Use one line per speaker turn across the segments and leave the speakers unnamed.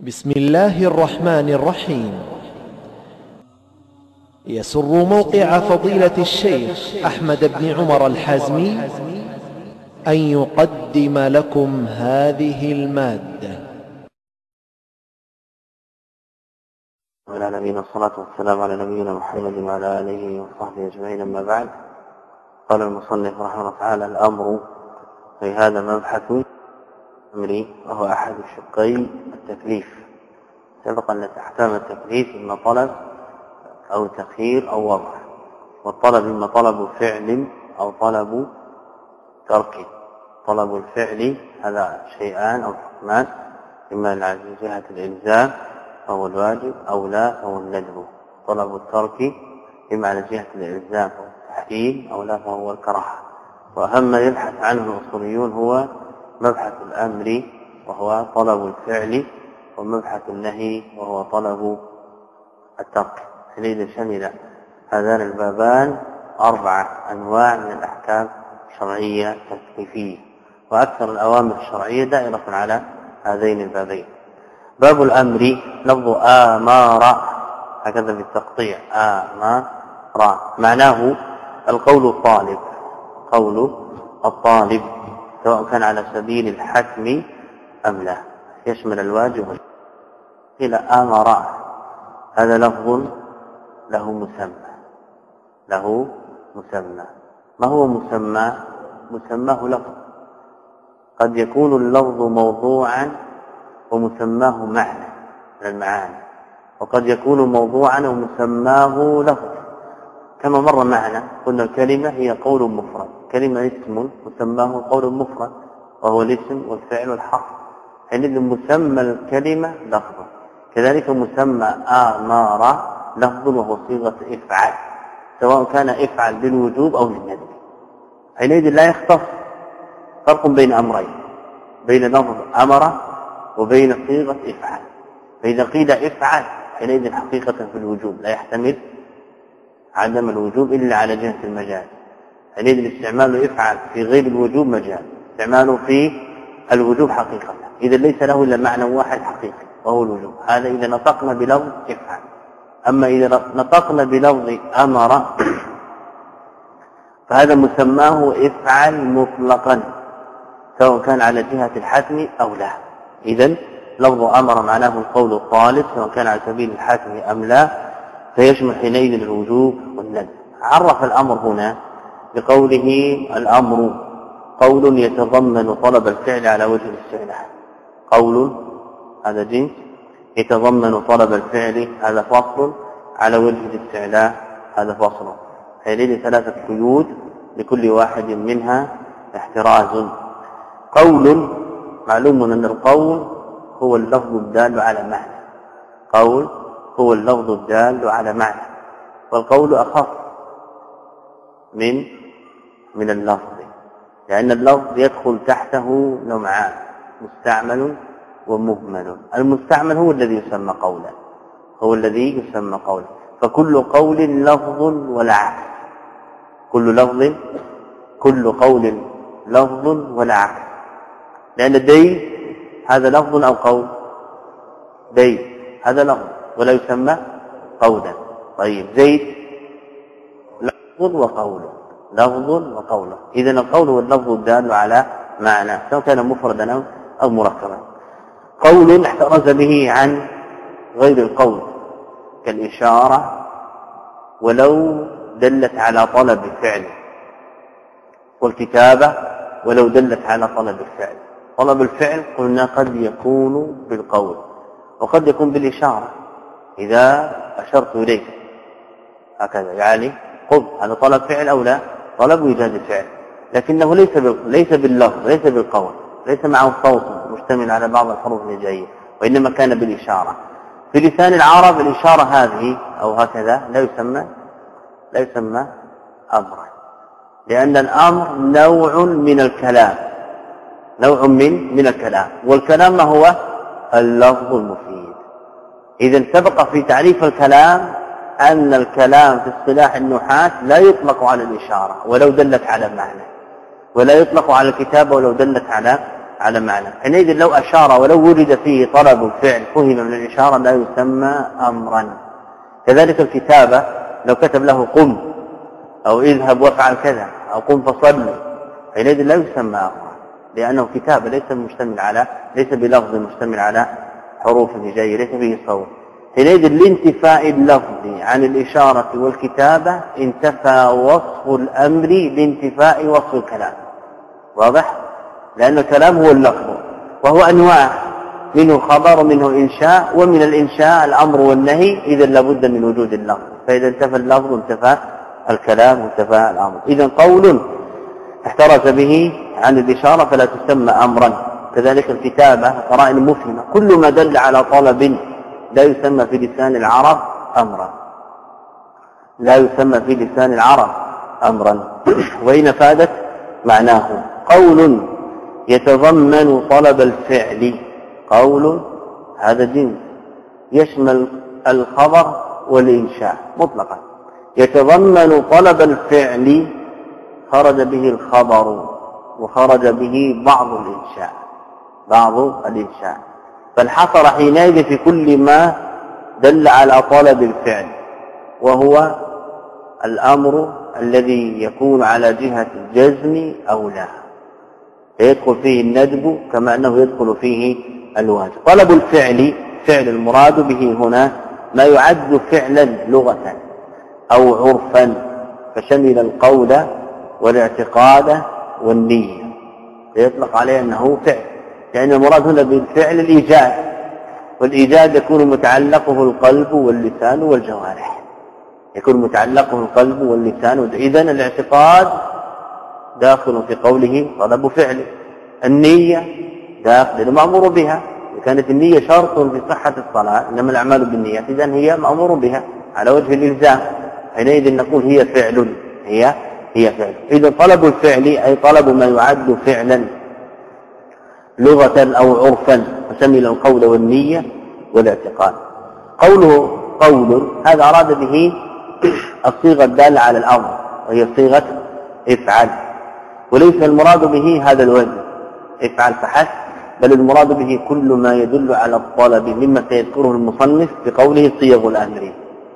بسم الله الرحمن الرحيم. يسر موقع فضيلة الشيخ أحمد بن عمر الحازمي أن يقدم لكم هذه المادة.
وعلى نبينا الصلاة والسلام على نبينا محمد وعلى آله وصحبه أجمعين أما بعد. قال المصنف رحمه الله تعالى الأمر في هذا مبحث أمري وهو أحد شقي التكليف. سبق أن أحكام التكليف إما طلب أو تخيير أو وضع والطلب إما طلب فعل أو طلب ترك. طلب الفعل هذا شيئان أو حكمان إما على جهة الإلزام فهو الواجب أو لا فهو الندب طلب الترك إما على جهة الإلزام فهو التحريم أو لا فهو الكراهة. وأهم ما يبحث عنه الأصوليون هو مبحث الأمر وهو طلب الفعل ومبحث النهي وهو طلب الترك. حينئذ شمل هذان البابان أربعة أنواع من الأحكام الشرعية التكليفية وأكثر الأوامر الشرعية دائرة على هذين البابين. باب الأمر لفظ آمار هكذا بالتقطيع آمار معناه القول الطالب قول الطالب. سواء كان على سبيل الحتم أم لا. يشمل الواجب قيل آمر. هذا لفظ له مسمى. له مسمى. ما هو مسمى؟ مسماه لفظ. قد يكون اللفظ موضوعا ومسماه معنى من المعاني. وقد يكون موضوعا ومسماه لفظ. كما مر معنا قلنا الكلمة هي قول مفرد. كلمة اسم مسماه قول مفرد وهو الاسم والفعل والحرف. حينئذ مسمى الكلمة لفظ. كذلك مسمى آمار لفظ وهو صيغة افعل سواء كان افعل بالوجوب أو للندب حينئذ لا يختص فرق بين أمرين. بين لفظ أمر وبين صيغة افعل فإذا قيل افعل حينئذ حقيقة في الوجوب. لا يحتمل عدم الوجوب إلا على جهة المجال. حينئذ الاستعمال افعل في غير الوجوب مجال استعماله في الوجوب حقيقة. إذا ليس له إلا معنى واحد حقيقي وهو الوجوب. هذا إذا نطقنا بلفظ افعل. أما إذا نطقنا بلفظ أمر فهذا مسماه افعل مطلقا سواء كان على جهة الحتم أو لا. إذا لفظ أمر معناه القول الطالب سواء كان على سبيل الحتم أم لا فيشمل حينئذ الوجوب والندب عرف الأمر هنا بقوله الأمر قول يتضمن طلب الفعل على وجه الاستعلاء. قول هذا جنس يتضمن طلب الفعل هذا فصل على وجه الاستعلاء هذا فصل. حينئذ ثلاثة قيود لكل واحد منها احتراز. قول معلوم أن القول هو اللفظ الدال على معنى. قول هو اللفظ الدال على معنى. والقول أخف. من من اللفظ. لأن اللفظ يدخل تحته نوعان مستعمل ومهمل. المستعمل هو الذي يسمى قولا. هو الذي يسمى قولا. فكل قول لفظ ولا عكس. كل لفظ كل قول لفظ ولا عكس. لأن الدين هذا لفظ أو قول؟ دين هذا لفظ. ولا يسمى قولا. طيب زيد لفظ وقول لفظ وقول اذا القول هو اللفظ الدال على معنى سواء كان مفردا أو مركبا. قول احترز به عن غير القول كالإشارة ولو دلت على طلب الفعل والكتابة ولو دلت على طلب الفعل. طلب الفعل قلنا قد يكون بالقول وقد يكون بالإشارة. إذا أشرت إليك هكذا. يعني خذ هذا طلب فعل أو لا؟ طلب إيجاد الفعل. لكنه ليس ليس باللفظ ليس بالقول ليس معه صوت مشتمل على بعض الحروف الهجائيه وإنما كان بالإشارة. في لسان العرب الإشارة هذه أو هكذا لا يسمى لا يسمى أمرا. لأن الأمر نوع من الكلام نوع من من الكلام. والكلام ما هو؟ اللفظ المفيد. إذا سبق في تعريف الكلام أن الكلام في اصطلاح النحاة لا يطلق على الإشارة ولو دلت على معنى. ولا يطلق على الكتابة ولو دلت على على معنى. حينئذ لو أشار ولو وجد فيه طلب الفعل فهم من الإشارة لا يسمى أمرا. كذلك الكتابة لو كتب له قم أو اذهب وافعل كذا أو قم فصل حينئذ لا يسمى أمرا. لأنه كتابة ليس مشتمل على ليس بلفظ مشتمل على حروف هجائية ليس فيه صوت. حينئذ الانتفاء اللفظي عن الإشارة والكتابة انتفى وصف الأمر بانتفاء وصف الكلام. واضح؟ لأن الكلام هو اللفظ وهو أنواع منه خبر ومنه إنشاء ومن الإنشاء الأمر والنهي إذا لابد من وجود اللفظ. فإذا انتفى اللفظ انتفى الكلام وانتفى الأمر. إذا قول احترز به عن الإشارة فلا تسمى أمرا. كذلك الكتابة قرائن مفهمة كل ما دل على طلب لا يسمى في لسان العرب أمرا. لا يسمى في لسان العرب أمرا. وإن فادت معناه قول يتضمن طلب الفعل. قول هذا جنس. يشمل الخبر والإنشاء مطلقا. يتضمن طلب الفعل خرج به الخبر وخرج به بعض الإنشاء. بعض الإنشاء. فانحصر حينئذ في كل ما دل على طلب الفعل وهو الأمر الذي يكون على جهة الجزم أو لا. فيدخل فيه الندب كما أنه يدخل فيه الواجب. طلب الفعل فعل المراد به هنا ما يعد فعلا لغة أو عرفا فشمل القول والاعتقاد والنية. فيطلق عليه أنه فعل. لأن المراد هنا بالفعل الإيجاد والإيجاد يكون متعلقه القلب واللسان والجوارح. يكون متعلقه القلب واللسان إذا الاعتقاد داخل في قوله طلب فعل النية داخل مأمور بها. كانت النية شرط في صحة الصلاة إنما الأعمال بالنيات إذا هي مأمور بها على وجه الإلزام. حينئذ نقول هي فعل هي هي فعل. إذا طلب الفعل أي طلب ما يعد فعلا. لغة أو عرفا وشمل القول والنية والاعتقاد. قوله قول هذا أراد به الصيغة الدالة على الأمر وهي صيغة افعل. وليس المراد به هذا الوجه افعل فحسب بل المراد به كل ما يدل على الطلب مما سيذكره المصنف بقوله صيغ الأمر.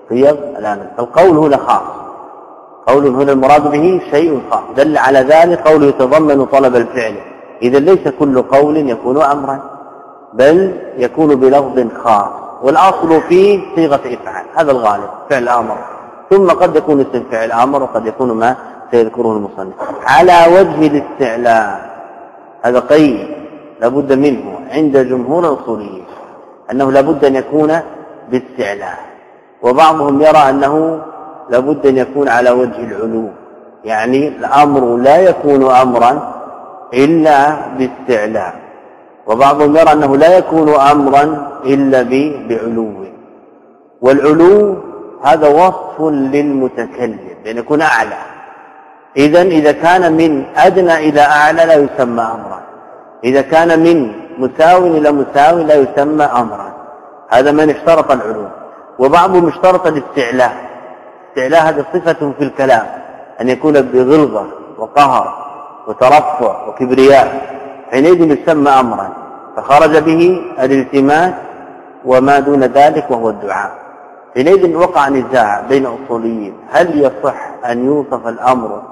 صيغ الأمر. القول هنا خاص. قول هنا المراد به شيء خاص. دل على ذلك قوله يتضمن طلب الفعل. إذا ليس كل قول يكون أمرا بل يكون بلفظ خاص والأصل فيه صيغة إفعال هذا الغالب فعل أمر ثم قد يكون اسم فعل أمر وقد يكون ما سيذكره المصنف. على وجه الاستعلاء هذا قيد لابد منه عند جمهور الأصوليين أنه لابد أن يكون باستعلاء. وبعضهم يرى أنه لابد أن يكون على وجه العلو يعني الأمر لا يكون أمرا إلا باستعلاء وبعضهم يرى أنه لا يكون امرا إلا بعلو. والعلو هذا وصف للمتكلم لأن يكون أعلى. اذا إذا كان من أدنى إلى أعلى لا يسمى امرا. إذا كان من مساو إلى مساو لا يسمى امرا. هذا من اشترط العلوم وبعضهم اشترط الاستعلاء. استعلاء هذه صفة في الكلام أن يكون بغلظة وقهر. وترفع وكبرياء حينئذ يسمى أمرا فخرج به الالتماس وما دون ذلك وهو الدعاء. حينئذ وقع نزاع بين أصوليين هل يصح أن يوصف الأمر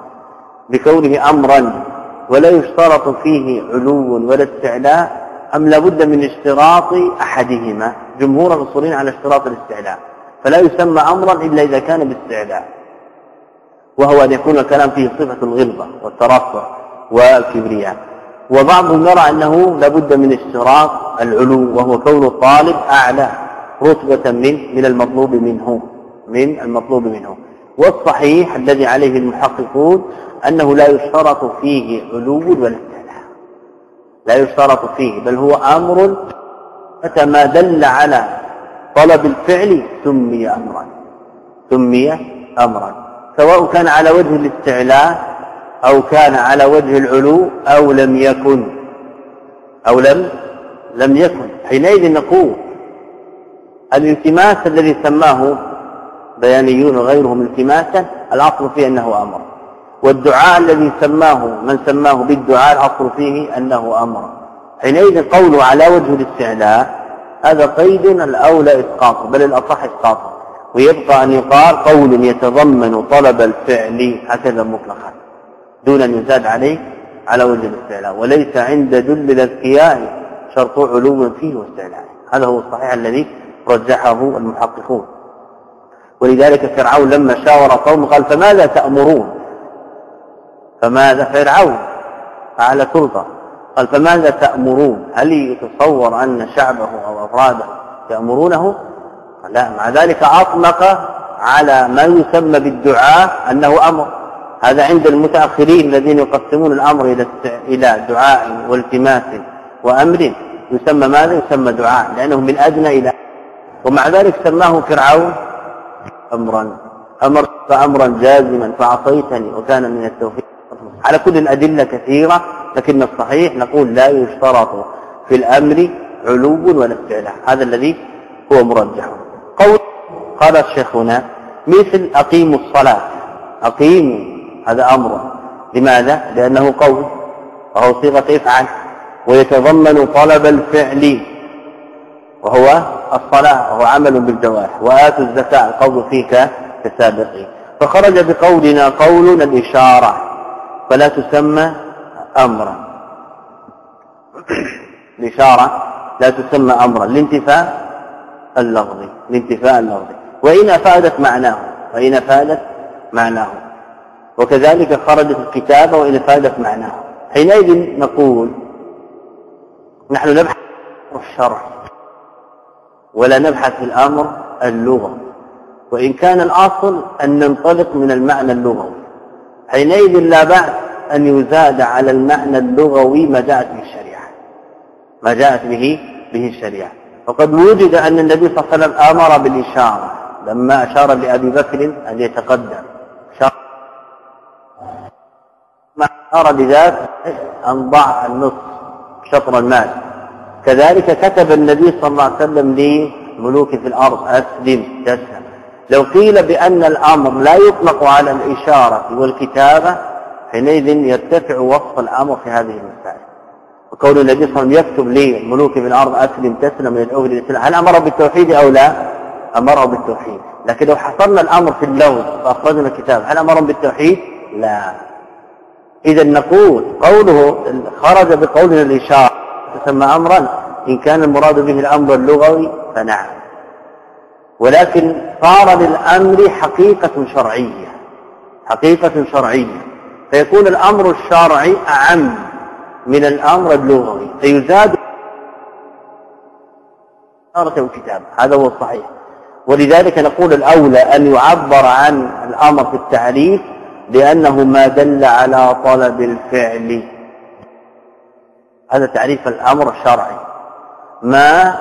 بكونه أمرا ولا يشترط فيه علو ولا استعلاء أم لابد من اشتراط أحدهما؟ جمهور الأصوليين على اشتراط الاستعلاء فلا يسمى أمرا إلا إذا كان باستعلاء وهو أن يكون الكلام فيه صفة الغلظة والترفع. والكبرياء. وبعضهم يرى أنه لابد من اشتراط العلو وهو كون الطالب أعلى رتبة من من المطلوب منه من المطلوب منه. والصحيح الذي عليه المحققون أنه لا يشترط فيه علو ولا استعلاء لا يشترط فيه بل هو أمر متى ما دل على طلب الفعل سمي أمرا سمي أمرا. سواء كان على وجه الاستعلاء أو كان على وجه العلو أو لم يكن. أو لم لم يكن. حينئذ نقول الالتماس الذي سماه بيانيون وغيرهم التماسا الاصل فيه أنه أمر. والدعاء الذي سماه من سماه بالدعاء الاصل فيه أنه أمر. حينئذ قوله على وجه الاستعلاء هذا قيد الأولى إسقاطه بل الأصح إسقاطه. ويبقى أن يقال قول يتضمن طلب الفعل هكذا مطلقا. دون أن يزاد عليه على وجه الاستعلاء وليس عند دل الاذكياء شرط علو فيه واستعلاء. هذا هو الصحيح الذي رجحه المحققون. ولذلك فرعون لما شاور قوم قال فماذا تأمرون؟ فماذا فرعون؟ على سلطة. قال فماذا تأمرون؟ هل يتصور أن شعبه أو أفراده يأمرونه؟ لا. مع ذلك أطلق على ما يسمى بالدعاء أنه أمر. هذا عند المتأخرين الذين يقسمون الأمر إلى إلى دعاء والتماس وأمر. يسمى ماذا؟ يسمى دعاء لأنه من أدنى إلى ومع ذلك سماه فرعون أمرا. أمر فأمرا جازما فعصيتني وكان من التوفيق. على كل الأدلة كثيرة لكن الصحيح نقول لا يشترط في الأمر علو ولا استعلاء. هذا الذي هو مرجح. قول قال الشيخ هنا مثل أقيموا الصلاة. أقيموا هذا أمر. لماذا؟ لأنه قول وهو صيغة افعل ويتضمن طلب الفعل وهو الصلاة وهو عمل بالجوارح وآتوا الزكاة القول فيك كسابقين فخرج بقولنا قول الإشارة فلا تسمى أمرا. الإشارة لا تسمى أمرا لانتفاء اللفظي لانتفاء اللفظي وإن أفادت معناه وإن أفادت معناه. وكذلك خرجت الكتابة وإن أفادت معناه حينئذ نقول نحن نبحث الشرع ولا نبحث في الأمر اللغة وإن كان الأصل أن ننطلق من المعنى اللغوي. حينئذ لا بأس أن يزاد على المعنى اللغوي ما جاءت به الشريعة. ما جاءت به به الشريعة. وقد وجد أن النبي صلى الله عليه وسلم أمر بالإشارة لما أشار لأبي بكر أن يتقدم. أشار بذات أن ضع النصف شطر المال. كذلك كتب النبي صلى الله عليه وسلم لملوك في الأرض أسلم تسلم. لو قيل بأن الأمر لا يطلق على الإشارة والكتابة حينئذ يرتفع وصف الأمر في هذه المسائل. وكون النبي صلى الله عليه وسلم يكتب لملوك في الأرض أسلم تسلم ويدعوه للإسلام هل أمره بالتوحيد أو لا؟ أمره بالتوحيد. لكن لو حصلنا الأمر في اللوز فأخرجنا الكتاب هل أمرهم بالتوحيد؟ لا. إذا نقول قوله خرج بقولنا الإشارة تسمى أمرا إن كان المراد به الأمر اللغوي فنعم. ولكن صار للأمر حقيقة شرعية حقيقة شرعية. فيكون الأمر الشرعي أعم من الأمر اللغوي فيزاد إشارة وكتابة هذا هو الصحيح. ولذلك نقول الأولى أن يعبر عن الأمر في التعريف لأنه ما دل على طلب الفعل. هذا تعريف الأمر الشرعي ما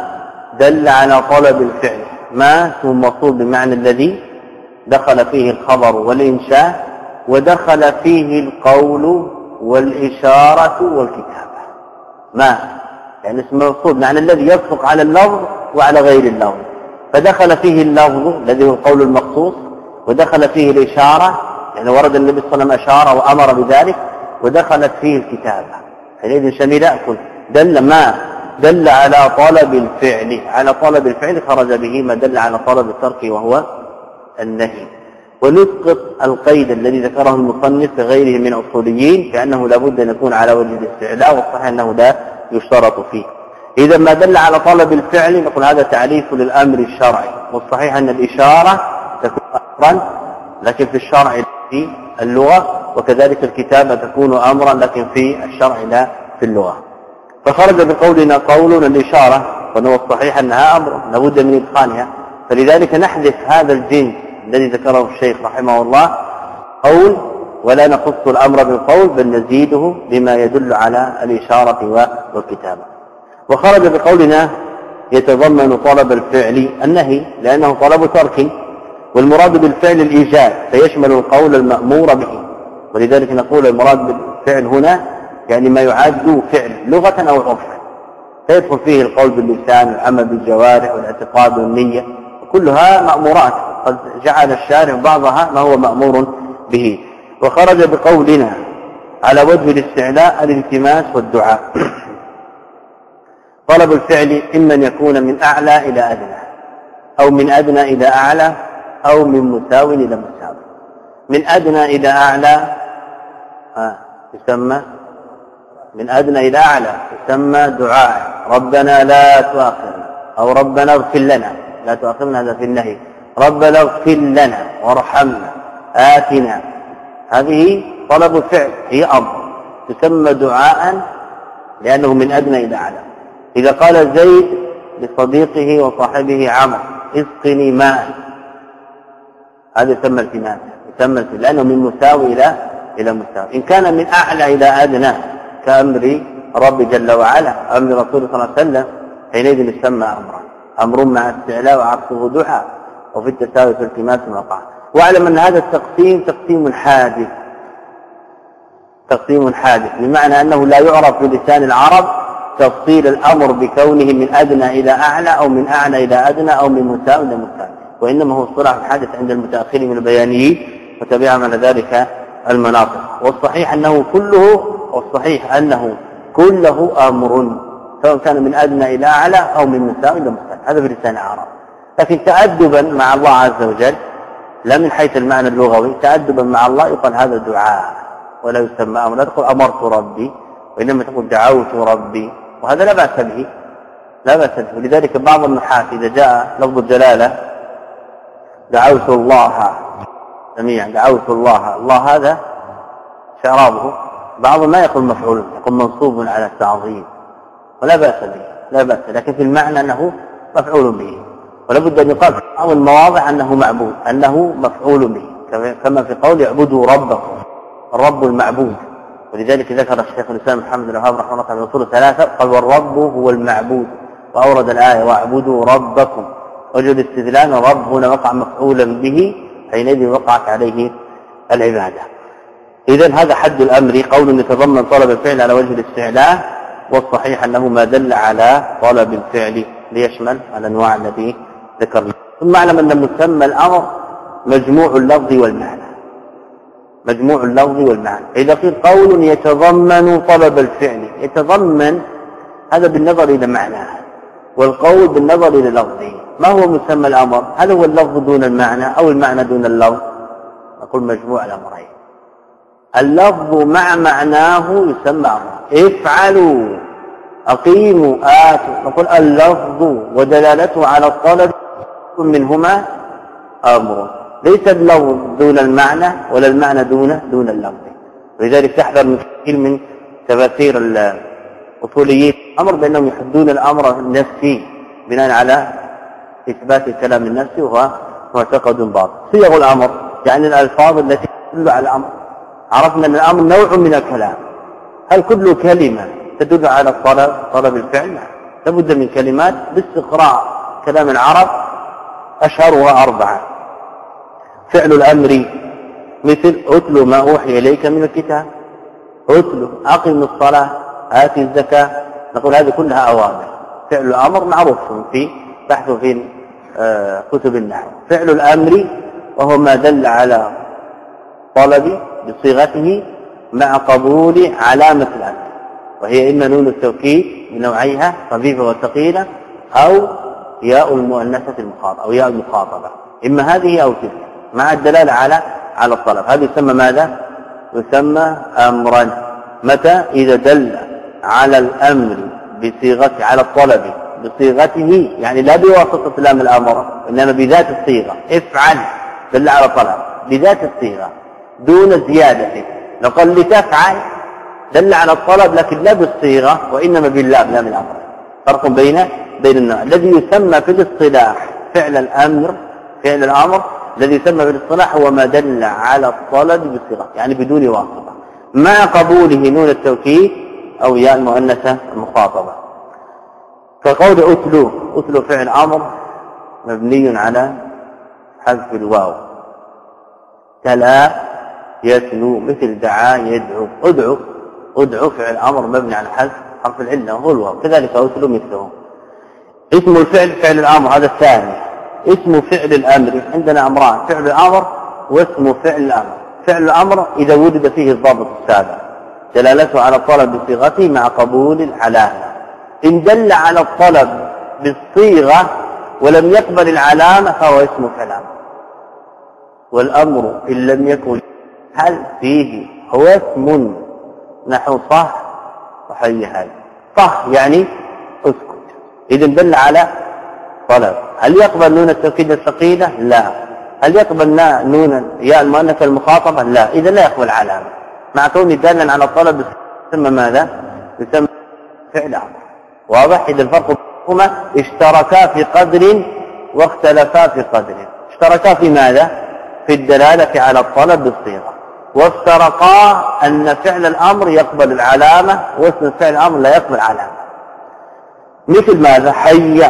دل على طلب الفعل. ما هو الموصول بمعنى الذي دخل فيه الخبر والإنشاء ودخل فيه القول والإشارة والكتابة. ما؟ يعني اسم موصول معنى الذي يصدق على اللفظ وعلى غير اللفظ. فدخل فيه اللفظ الذي هو القول المخصوص ودخل فيه الإشارة يعني ورد النبي صلى الله عليه وسلم أشار وأمر بذلك ودخلت فيه الكتابة. حينئذ شمل كل دل ما؟ دل على طلب الفعل. على طلب الفعل خرج به ما دل على طلب الترك وهو النهي. ونسقط القيد الذي ذكره المصنف في غيره من الاصوليين كانه لابد أن يكون على وجه الاستعلاء والصحيح أنه لا يشترط فيه. إذا ما دل على طلب الفعل نقول هذا تعريف للأمر الشرعي. والصحيح أن الإشارة تكون امرا لكن في الشرع في اللغة وكذلك الكتابة تكون امرا لكن في الشرع لا في اللغة. فخرج بقولنا قول الإشارة وهو الصحيح أنها أمر لابد من ادخالها فلذلك نحذف هذا الجنس الذي ذكره الشيخ رحمه الله قول ولا نخص الأمر بالقول بل نزيده بما يدل على الإشارة والكتابة. وخرج بقولنا يتضمن طلب الفعل النهي لأنه طلب ترك. والمراد بالفعل الإيجاب فيشمل القول المأمور به. ولذلك نقول المراد بالفعل هنا يعني ما يعد فعل لغة أو عرفا فيدخل فيه القول باللسان والعمل بالجوارح والاعتقاد والنية؟ كلها مأمورات. قد جعل الشارع بعضها ما هو مأمور به. وخرج بقولنا على وجه الاستعلاء الالتماس والدعاء. طلب الفعل إما أن يكون من أعلى إلى أدنى أو من أدنى إلى أعلى أو من مساو إلى مساو. من أدنى إلى أعلى. يسمى من أدنى إلى أعلى يسمى دعاء. ربنا لا تؤاخذنا أو ربنا اغفر لنا. لا تؤاخذنا هذا في النهي. ربنا اغفر لنا وارحمنا آتنا. هذه طلب الفعل هي أمر. تسمى دعاء لأنه من أدنى إلى أعلى. إذا قال زيد لصديقه وصاحبه عمر اسقني ماء. هذا يسمى التماس يسمى لأنه من مساوي إلى إلى مساوي. إن كان من أعلى إلى أدنى كأمر رب جل وعلا أمر رسول صلى الله عليه وسلم حينئذ يسمى أمرا أمر مع استعلاء وعكسه دعاء وفي التساوي في التماس وقع واعلم أن هذا التقسيم تقسيم حادث. تقسيم حادث بمعنى أنه لا يعرف بلسان العرب تفصيل الأمر بكونه من أدنى إلى أعلى أو من أعلى إلى أدنى أو من مساو إلى مساو وإنما هو اصطلاح حادث عند المتأخرين من البيانيين وتبعهم على ذلك المناطق. والصحيح أنه كله والصحيح أنه كله أمر سواء كان من أدنى إلى أعلى أو من مساو إلى مساو هذا في لسان العرب لكن تأدبا مع الله عز وجل لا من حيث المعنى اللغوي تأدبا مع الله يقال هذا دعاء ولا يسمى أمر. لا تقول أمرت ربي وإنما تقول دعوت ربي وهذا لا بأس به لا بأس به. ولذلك بعض النحاة إذا جاء لفظ الجلالة دعوت الله جميعا دعوت الله. الله هذا شرابه. بعض ما يقول مفعول يقول منصوب على التعظيم. ولا بأس به لا بأس. لكن في المعنى أنه مفعول به. ولا بد أن يقال في بعض المواضع أنه معبود أنه مفعول به. كما في قول اعبدوا ربكم الرب المعبود. ولذلك ذكر الشيخ الإسلام محمد الوهاب رحمه الله تعالى الاصول ثلاثة قال والرب هو المعبود. وأورد الآية واعبدوا ربكم. وجه الاستدلال رب هنا وقع مفعولا به حينئذ وقعت عليه العبادة. اذا هذا حد الأمر قول يتضمن طلب الفعل على وجه الاستعلاء والصحيح أنه ما دل على طلب الفعل ليشمل الأنواع التي ذكرنا. ثم أعلم أن مسمى الأمر مجموع اللفظ والمعنى. مجموع اللفظ والمعنى. إذا قيل قول يتضمن طلب الفعل يتضمن هذا بالنظر إلى معناه. والقول بالنظر إلى لفظه ما هو مسمى الأمر؟ هل هو اللفظ دون المعنى أو المعنى دون اللفظ؟ نقول مجموع الأمرين. اللفظ مع معناه يسمى أمر. افعلوا أقيموا آتوا. نقول اللفظ ودلالته على الطلب منهما أمر. ليس اللفظ دون المعنى ولا المعنى دون دون اللفظ. ولذلك تحذر من كثير من تفاسير الاصوليين أمر بأنهم يحدون الأمر النفسي بناء على إثبات الكلام النفسي وهو معتقد باطل. صيغ الامر يعني الألفاظ التي تدل على الأمر. عرفنا أن الأمر نوع من الكلام. هل كل كلمة تدل على الطلب؟ طلب الفعل؟ لابد من كلمات باستقراء كلام العرب أشهرها أربعة. فعل الأمر مثل اتل ما أوحي إليك من الكتاب. اتل أقم الصلاة. آتي الزكاة. نقول هذه كلها أوامر. فعل الأمر معروف في بحث في آه، كتب النحو. فعل الأمر وهو ما دل على طلب بصيغته مع قبول علامة الأمر. وهي إما نون التوكيد بنوعيها خفيفه وثقيلة أو ياء المؤنثة المخاطبة أو ياء المخاطبة. إما هذه أو تلك. مع الدلالة على على الطلب. هذا يسمى ماذا؟ يسمى امرا. متى؟ إذا دل على الأمر بصيغته على الطلب بصيغته يعني لا بواسطة لام الأمر إنما بذات الصيغة. افعل دل على طلب. بذات الصيغة دون زيادة. لو قال لتفعل دل على الطلب لكن لا بالصيغة وإنما باللام لام الأمر. فرق بين بين النوع. الذي يسمى في الاصطلاح فعل الأمر فعل الأمر الذي يسمى في الاصطلاح هو ما دل على الطلب بالصيغه يعني بدون واسطة. مع قبوله نون التوكيد أو ياء المؤنثة المخاطبة. كقول أتلو أتلو فعل آمر مبني على حذف الواو. تلا يتلو مثل دعا يدعو ادعو ادعو فعل آمر مبني على حذف حرف العله وهو الواو. كذلك أتلو مثله. اسم الفعل فعل الآمر هذا الثاني. اسم فعل الأمر عندنا أمران فعل الآمر واسم فعل الأمر. فعل الأمر إذا وجد فيه الضابط السابع. دلالته على الطلب بصيغته مع قبول العلامه إن دل على الطلب بالصيغة ولم يقبل العلامة فهو اسم كلام. والأمر إن لم يكن هل فيه هو اسم نحو صح؟ وحي هذا صح يعني اسكت. إذا دل على طلب. هل يقبل نون التوكيد الثقيلة؟ لا. هل يقبل نون ياء المؤنث المخاطبة؟ لا. إذا لا يقبل علامة. مع كونه دالا على الطلب يسمى ماذا؟ يسمى فعل أمر واضح؟ إذا الفرق بينهما اشتركا في قدر واختلفا في قدر. اشتركا في ماذا؟ في الدلالة على الطلب بالصيغة. وافترقا أن فعل الأمر يقبل العلامة واسم فعل الأمر لا يقبل علامة. مثل ماذا؟ حي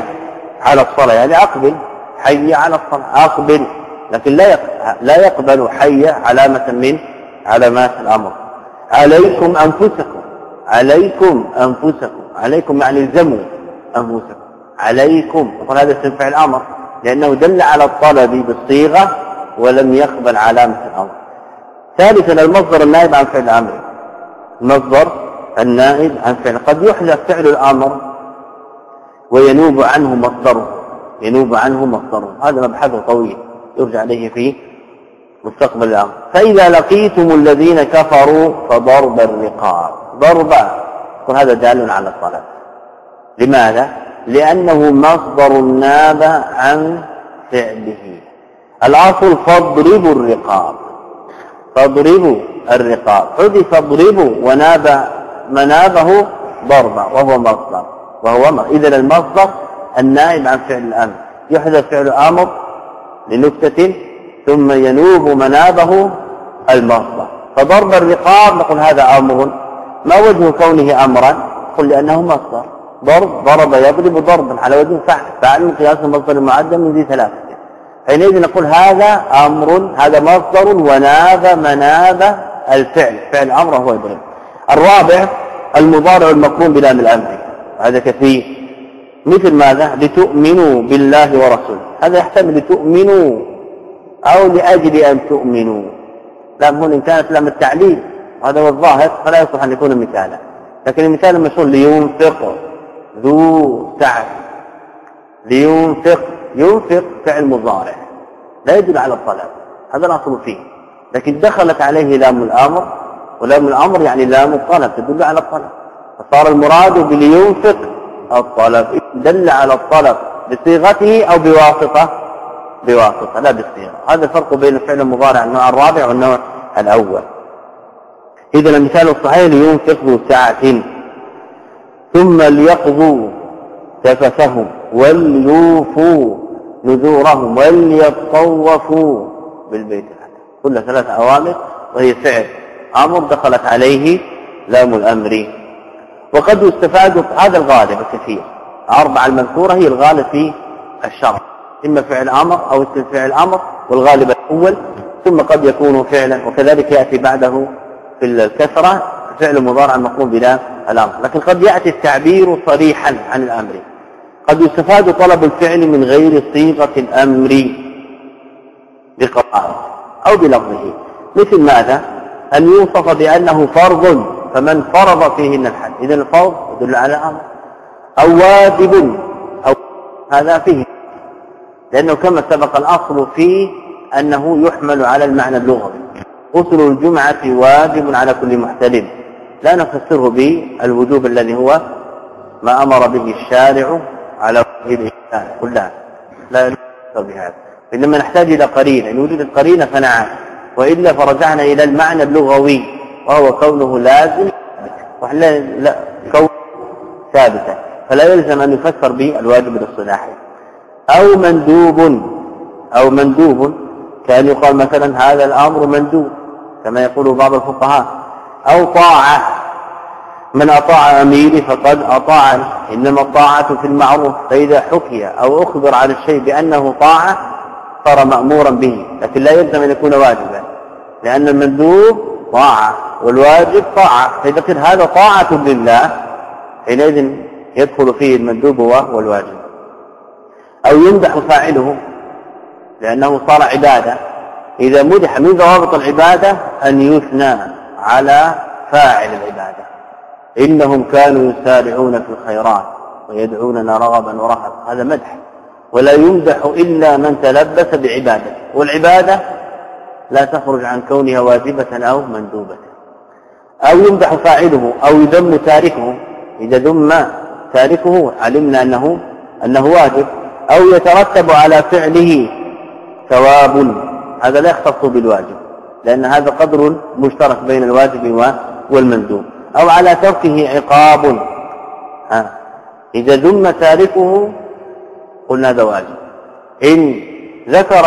على الصلاة. يعني أقبل. حي على الصلاة. أقبل. لكن لا لا يقبل حي علامة من علامات الأمر. عليكم أنفسكم. عليكم أنفسكم. عليكم يعني الزموا أنفسكم. عليكم. يقول هذا اسم فعل أمر. لأنه دل على الطلب بالصيغة ولم يقبل علامة الأمر. ثالثا المصدر النائب عن فعل الامر المصدر النائب عن فعل. قد يحذف فعل الأمر وينوب عنه مصدره. ينوب عنه مصدره. هذا مبحث طويل. يرجع إليه في مستقبل الامر فإذا لقيتم الذين كفروا فضرب الرقاب. ضربا وهذا دال على الطلب. لماذا؟ لأنه مصدر ناب عن فعله. الأصل فاضربوا الرقاب. فاضربوا الرقاب. حذف اضربوا وناب منابه ضربا وهو مصدر. وهو اذا المصدر النائب عن فعل الأمر. يحذف فعل أمر لنكتة ثم ينوب منابه المصدر فضرب الرقاب نقول هذا أمر ما وجه كونه أمرا؟ قل لأنه مصدر. ضرب ضرب يضرب ضربا على وجه فعل. فعل قياس المصدر المعدل من ذي ثلاثة. حينئذ نقول هذا أمر هذا مصدر وناب مناب الفعل. فعل أمر هو يضرب الرابع المضارع المقرون بلام الأمر. هذا كثير. مثل ماذا؟ لتؤمنوا بالله ورسوله. هذا يحتمل لتؤمنوا أو لأجل أن تؤمنوا. لام هنا إن كانت لام التعليل هذا هو الظاهر فلا يصلح أن يكون مثالا. لكن المثال المشهور لينفق ذو سعه لينفق ينفق فعل مضارع. لا يدل على الطلب هذا الاصل فيه. لكن دخلت عليه لام الأمر ولام الأمر يعني لام الطلب تدل على الطلب. فصار المراد بلينفق الطلب. دل على الطلب بصيغته أو بواسطة. بواسطة لا بالصيغه هذا الفرق بين الفعل المضارع النوع الرابع والنوع الأول. اذا المثال الصحيح لينفق ذو سعه ثم ليقضوا تفثهم وليوفوا نذورهم وليطوفوا بالبيت كل ثلاث اوامر وهي فعل آمر دخلت عليه لام الأمر. وقد يستفاد هذا الغالب الكثير. أربع المذكورة هي الغالب في الشرع. إما فعل أمر أو اسم فعل أمر والغالب الأول ثم قد يكون فعلا وكذلك يأتي بعده في الكثره فعل مضارع مقوم بلا الأمر. لكن قد يأتي التعبير صريحا عن الأمر. قد يستفاد طلب الفعل من غير صيغة الأمر بقراءة أو بلفظه. مثل ماذا؟ أن يوصف بأنه فرض فمن فرض فيهن الحد. اذا الفرض يدل على أمر أو واجب أو هذا فيه لأنه كما سبق الأصل فيه أنه يحمل على المعنى اللغوي. غسل الجمعة واجب على كل محتلم. لا نفسره بالوجوب الذي هو ما أمر به الشارع على وجه الإنسان كلها. لا نفسر بهذا. إنما نحتاج إلى قرينة. إن وجدت قرينة فنعم. وإلا فرجعنا إلى المعنى اللغوي وهو كونه لازم ولا لا كون ثابتا. فلا يلزم أن يفسر به الواجب الاصطلاحي. أو مندوب أو مندوب. كان يقال مثلا هذا الأمر مندوب كما يقول بعض الفقهاء. أو طاعة من أطاع اميري فقد اطاعني إنما الطاعة في المعروف فإذا حكي أو أخبر على الشيء بأنه طاعة صار مامورا به. لكن لا يلزم أن يكون واجبا لأن المندوب طاعة والواجب طاعة. فإذا كان هذا طاعة لله حينئذ يدخل فيه المندوب والواجب. أو يمدح فاعله لأنه صار عبادة. إذا مدح من ضوابط العبادة أن يثنى على فاعل العبادة. إنهم كانوا يسارعون في الخيرات ويدعوننا رغبا ورهبا. هذا مدح. ولا يمدح إلا من تلبس بعبادة. والعبادة لا تخرج عن كونها واجبة أو مندوبة. أو يمدح فاعله أو يذم تاركه. إذا ذم تاركه علمنا أنه أنه واجب. أو يترتب على فعله ثواب. هذا لا يختص بالواجب لأن هذا قدر مشترك بين الواجب والمندوب. أو على تركه عقاب. ها إذا ذم تاركه قلنا هذا واجب. إن ذكر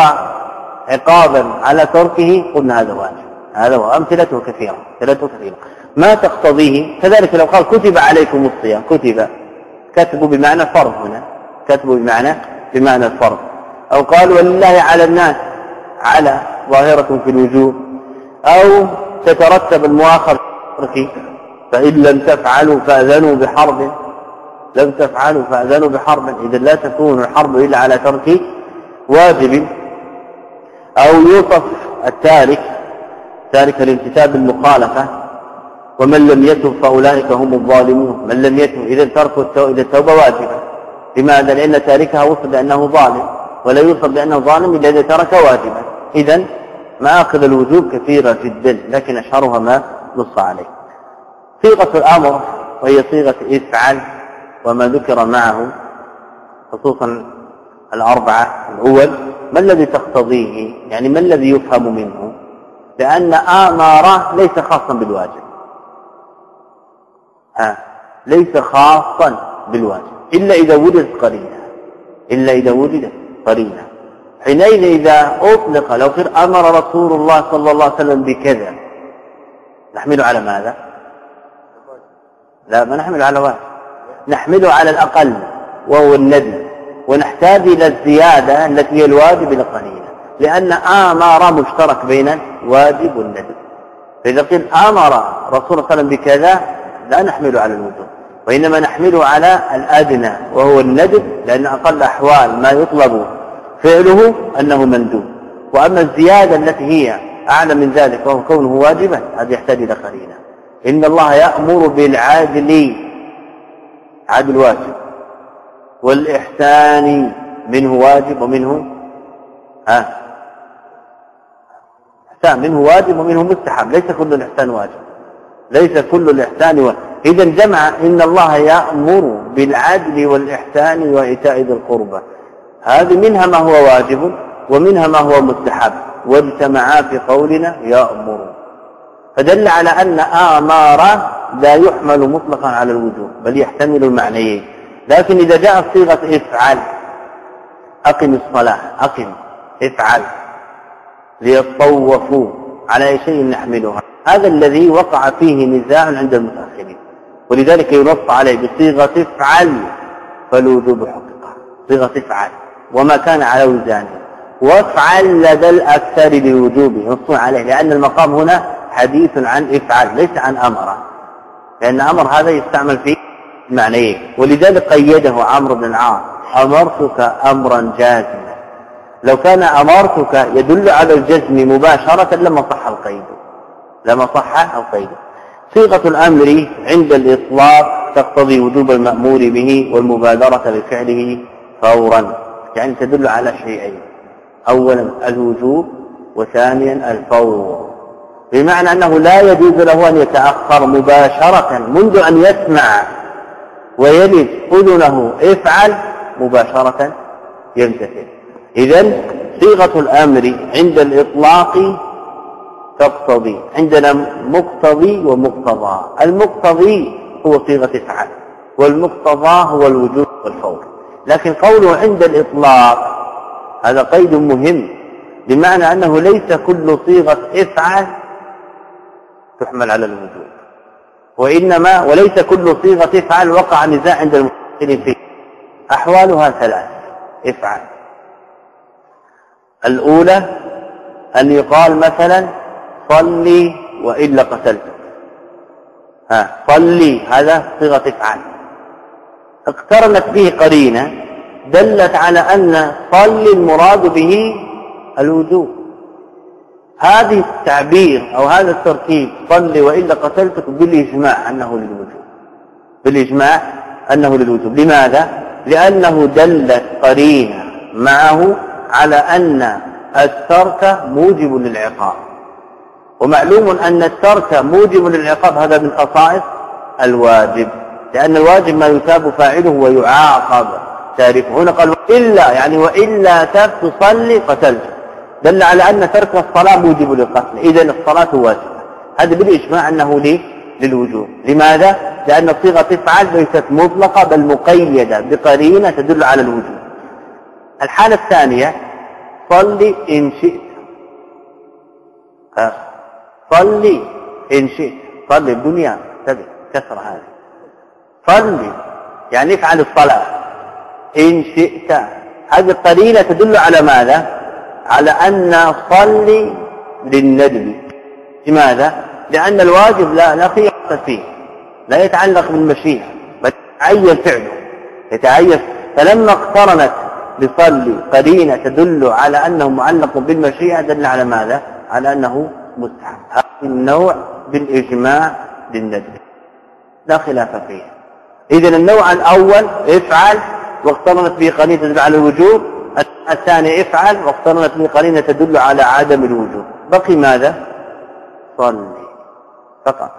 عقابا على تركه قلنا هذا واجب. هذا هو أمثلته كثيرة أمثلته كثيرة. ما تقتضيه؟ كذلك لو قال كتب عليكم الصيام كتب كتبوا بمعنى فرض هنا. كتبوا بمعنى بمعنى الفرض. أو قال ولله على الناس على ظاهرة في الوجوب أو تترتب المؤاخذة فإن لم تفعلوا فأذنوا بحرب. لم تفعلوا فأذنوا بحرب. اذا لا تكون الحرب إلا على ترك واجب. أو يوصف التارك تارك الامتثال بالمخالفه ومن لم يتب فأولئك هم الظالمون. من لم يتب اذا ترك التوبة واجبة. لماذا؟ لأن تاركها وصف بأنه ظالم ولا يوصف بأنه ظالم إلا إذا ترك واجبا. إذا مآخذ الوجوب كثيرة جدا لكن أشهرها ما نص عليه. صيغة الأمر وهي صيغة افعل وما ذكر معه خصوصا الأربعة. الأول ما الذي تقتضيه؟ يعني ما الذي يفهم منه؟ لأن آمار ليس خاصا بالواجب. ها ليس خاصا بالواجب. إلا إذا وجدت قرينة. إلا إذا وجدت قرينة. حينئذ إذا أطلق لو قيل أمر رسول الله صلى الله عليه وسلم بكذا. نحمله على ماذا؟ لا ما نحمله على واجب نحمله على الأقل وهو الندب ونحتاج إلى الزيادة التي هي الواجب إلى قليلة لأن آمر مشترك بين الواجب والندب فإذا قيل آمر رسول الله صلى الله عليه وسلم بكذا لا نحمله على الوجوب. وإنما نحمله على الأدنى وهو الندب لأن أقل أحوال ما يطلب فعله أنه مندوب. وأما الزيادة التي هي أعلى من ذلك وهو كونه واجبا هذا يحتاج إلى قرينة إن الله يأمر بالعدل عدل واجب. والإحسان منه واجب ومنه ها؟ إحسان منه واجب ومنه مستحب. ليس كل الإحسان واجب. ليس كل الإحسان واجب. إذا جمع إن الله يأمر بالعدل والإحسان وإيتاء ذي القربى. هذه منها ما هو واجب ومنها ما هو مستحب. واجتمعا في قولنا يأمر. فدل على أن آمار لا يحمل مطلقا على الوجوب بل يحتمل المعنيين لكن إذا جاءت صيغة افعل أقم الصلاة أقم افعل ليطوفوا على شيء نحملها. هذا الذي وقع فيه نزاع عند المتأخرين. ولذلك ينص عليه بصيغة افعل فالوجوب حقيقة. صيغة افعل وما كان على وزانه. وافعل لدى الأكثر بالوجوب ينص عليه. لأن المقام هنا حديث عن افعل ليس عن أمر. لأن أمر هذا يستعمل في معنيه ولذلك قيده عمرو بن العاص أمرتك أمرا جازما. لو كان أمرتك يدل على الجزم مباشرة لما صح القيد. لما صح القيد. صيغة الأمر عند الإطلاق تقتضي وجوب المأمور به والمبادرة لفعله فورا يعني تدل على شيئين. أولا الوجوب وثانيا الفور. بمعنى أنه لا يجوز له أن يتأخر مباشرة منذ أن يسمع ويلد أذنه افعل مباشرة يمتثل إذا صيغة الأمر عند الإطلاق تقتضي. عندنا مقتضي ومقتضى. المقتضي هو صيغة افعل والمقتضى هو الوجود والفور. لكن قوله عند الإطلاق هذا قيد مهم بمعنى أنه ليس كل صيغة افعل تحمل على الوجود وإنما وليس كل صيغة افعل وقع نزاع عند المفسرين فيه أحوالها ثلاث افعل. الأولى أن يقال مثلا صلي وإلا قتلتك ها صلي هذا صيغة افعل اقترنت به قرينة دلت على أن صلي المراد به الوجوب. هذه التعبير أو هذا التركيب صلي وإلا قتلتك بالإجماع أنه للوجوب. بالإجماع أنه للوجوب. لماذا؟ لأنه دلت قرينة معه على أن الترك موجب للعقاب. ومعلوم أن الترك موجب للعقاب هذا من خصائص الواجب لأن الواجب ما يثاب فاعله ويعاقب تاركه. هنا قال إلا يعني وإلا تصلي قتلت دل على أن ترك الصلاة موجب للقتل. إذا الصلاة واجبة. هذا بالإجماع أنه ليه للوجوب. لماذا؟ لأن صيغة تفعل ليست مطلقة بل مقيدة بقرينة تدل على الوجوب. الحالة الثانية صلي إن شئت. صلي. إن شئت. صلي. الدنيا تبع كسر هذه. صلي. يعني افعل الصلاة. إن شئت. هذه القرينة تدل على ماذا؟ على أن صلي للندب. لماذا؟ لأن الواجب لا لا خيار فيه. لا يتعلق بالمشيئة. بل يتعين فعله. يتعين. فلما اقترنت بصلي قرينة تدل على أنه معلق بالمشيئة دل على ماذا؟ على أنه مستحب هذا النوع بالإجماع للندب لا خلاف فيه. إذا النوع الأول افعل واقترنت به قرينة تدل على الوجوب. الثاني افعل واقترنت به قرينة تدل على عدم الوجوب. بقي ماذا؟ صلي. فقط.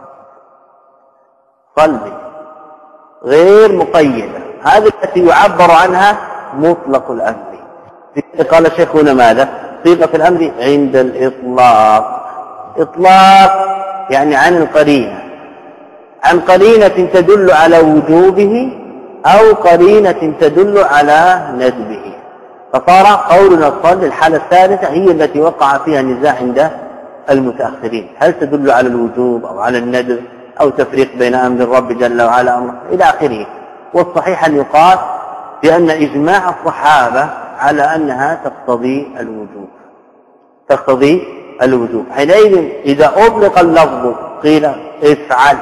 صلي. غير مقيدة. هذه التي يعبر عنها مطلق الأمر. قال الشيخ هنا ماذا؟ صيغة الأمر عند الإطلاق. إطلاق يعني عن القرينة عن قرينة تدل على وجوبه أو قرينة تدل على ندبه. فصار قولنا الصل الحالة الثالثة هي التي وقع فيها نزاع عند المتأخرين. هل تدل على الوجوب أو على الندب أو تفريق بين أمر الرب جل وعلا أمر إلى آخره. والصحيح أن يقال بأن إجماع الصحابة على أنها تقتضي الوجوب. تقتضي الوجوب. حينئذ إذا أطلق اللفظ قيل افعل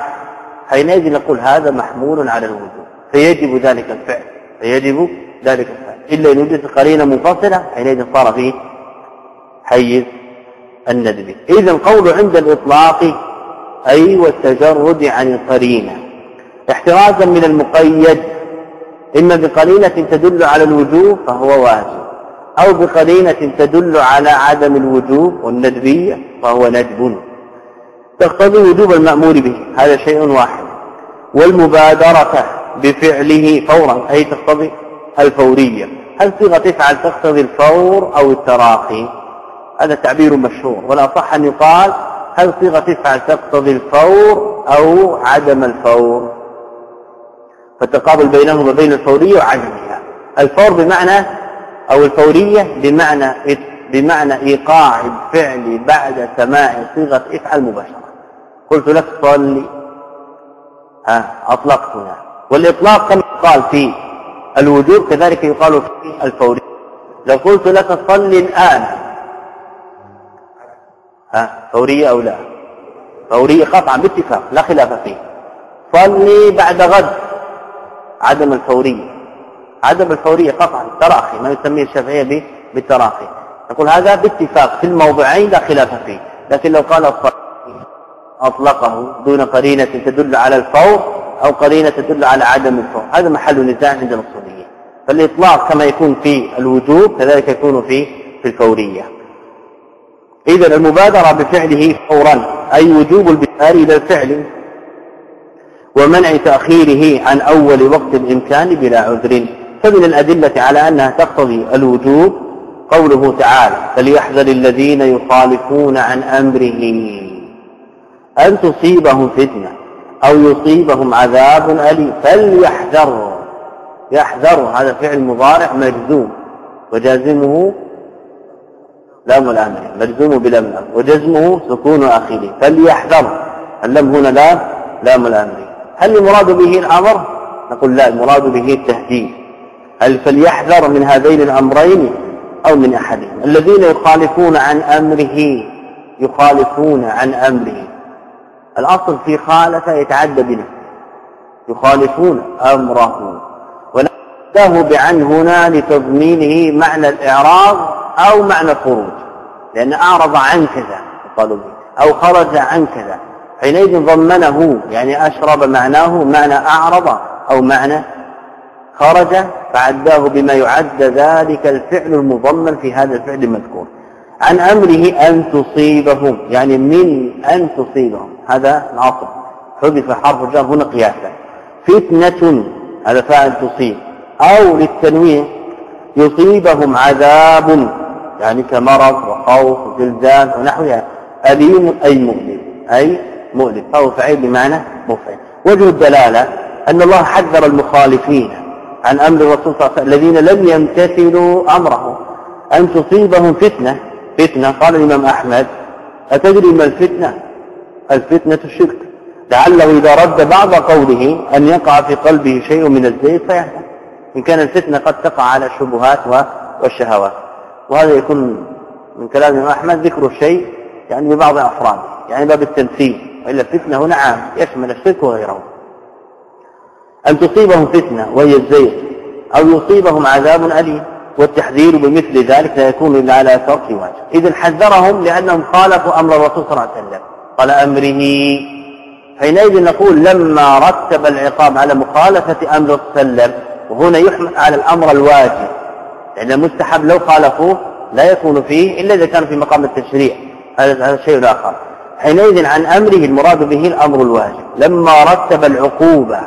حينئذ نقول هذا محمول على الوجوب. فيجب ذلك الفعل فيجب ذلك الفعل. إلا إن وجدت قرينة منفصلة حينئذ صار فيه حيز الندب إذا القول عند الإطلاق أي والتجرد عن القرينة. احترازا من المقيد إما بقرينة تدل على الوجوب فهو واجب. أو بقرينة تدل على عدم الوجوب والندبية فهو ندب. تقتضي وجوب المأمور به هذا شيء واحد. والمبادرة بفعله فورا أي تقتضي؟ الفورية. هل صيغة تفعل تقتضي الفور أو التراخي؟ هذا تعبير مشهور. ولا صح أن يقال هل صيغة تفعل تقتضي الفور أو عدم الفور؟ فالتقابل بينهما بين الفورية وعدمها الفور بمعنى أو الفورية بمعنى بمعنى إيقاع الفعل بعد سماع صيغة إفعل مباشرة. قلت لك صلي. ها أطلقتها والإطلاق كما قال في الوجوب كذلك يقال في الفورية لو قلت لك صلي الآن. ها فورية أو لا؟ فورية قطعا باتفاق لا خلاف فيه. صلي بعد غد عدم الفورية. عدم الفورية قطعا تراخي ما يسميه الشافعية بالتراخي. نقول هذا باتفاق في الموضعين لا خلاف فيه. لكن لو قال أطلقه دون قرينة تدل على الفور أو قرينة تدل على عدم الفور هذا محل نزاع عند الأصولية فالإطلاق كما يكون في الوجوب كذلك يكون في في الفورية. إذا المبادرة بفعله فورا أي وجوب البشار إلى الفعل ومنع تأخيره عن أول وقت الإمكان بلا عذر. فمن الأدلة على أنها تقتضي الوجوب قوله تعالى فليحذر الذين يخالفون عن أمره أن تصيبهم فتنة أو يصيبهم عذاب أليم. فليحذروا يحذر هذا فعل مضارع مجزوم. وجازمه لام الأمر مجزوم بلام وجزمه سكون اخره فليحذر اللام هنا لام لام الأمر. هل المراد به الأمر؟ نقول لا المراد به التهديد. فليحذر من هذين الأمرين أو من أحدهما؟ الذين يخالفون عن أمره يخالفون عن أمره. الأصل في خالف يتعدى بنفسه. يخالفون أمره. ونده بعن هنا لتضمينه معنى الإعراض أو معنى الخروج. لأن أعرض عن كذا قالوا أو خرج عن كذا. حينئذ ضمنه يعني أشرب معناه معنى أعرض أو معنى خرج فعداه بما يعد ذلك الفعل المضمن في هذا الفعل المذكور. عن أمره أن تصيبهم يعني من أن تصيبهم. هذا العصر. حذف حرف الجر هنا قياسا. فتنة هذا فاعل تصيب. أو للتنوين يصيبهم عذاب يعني كمرض وخوف وزلزال ونحوها أليم أي مؤلم؟ أي مؤلم. فهو فعيل بمعنى مفعل. وجه الدلالة أن الله حذر المخالفين. عن أمر الرسول صلى الله عليه وسلم الذين لم يمتثلوا أمره. أن تصيبهم فتنة. فتنة قال الإمام أحمد. أتدري ما الفتنة؟ الفتنة الشرك. لعله إذا رد بعض قوله أن يقع في قلبه شيء من الزيت فيهتم إن كان الفتنة قد تقع على الشبهات والشهوات. وهذا يكون من كلام الإمام أحمد ذكر الشيء يعني ببعض أفراده يعني باب التمثيل. وإلا الفتنة هنا عام يشمل الشرك وغيره. أن تصيبهم فتنة وهي الزيت أو يصيبهم عذاب أليم والتحذير بمثل ذلك لا يكون إلا على ترك واجب إذا حذرهم لأنهم خالفوا أمر الرسول صلى الله عليه وسلم. قال أمره حينئذ نقول لما رتب العقاب على مخالفة أمر صلى الله عليه وسلم وهنا يحمل على الأمر الواجب. لأن المستحب لو خالفوه لا يكون فيه إلا إذا كان في مقام التشريع. هذا شيء آخر. حينئذ عن أمره المراد به الأمر الواجب. لما رتب العقوبة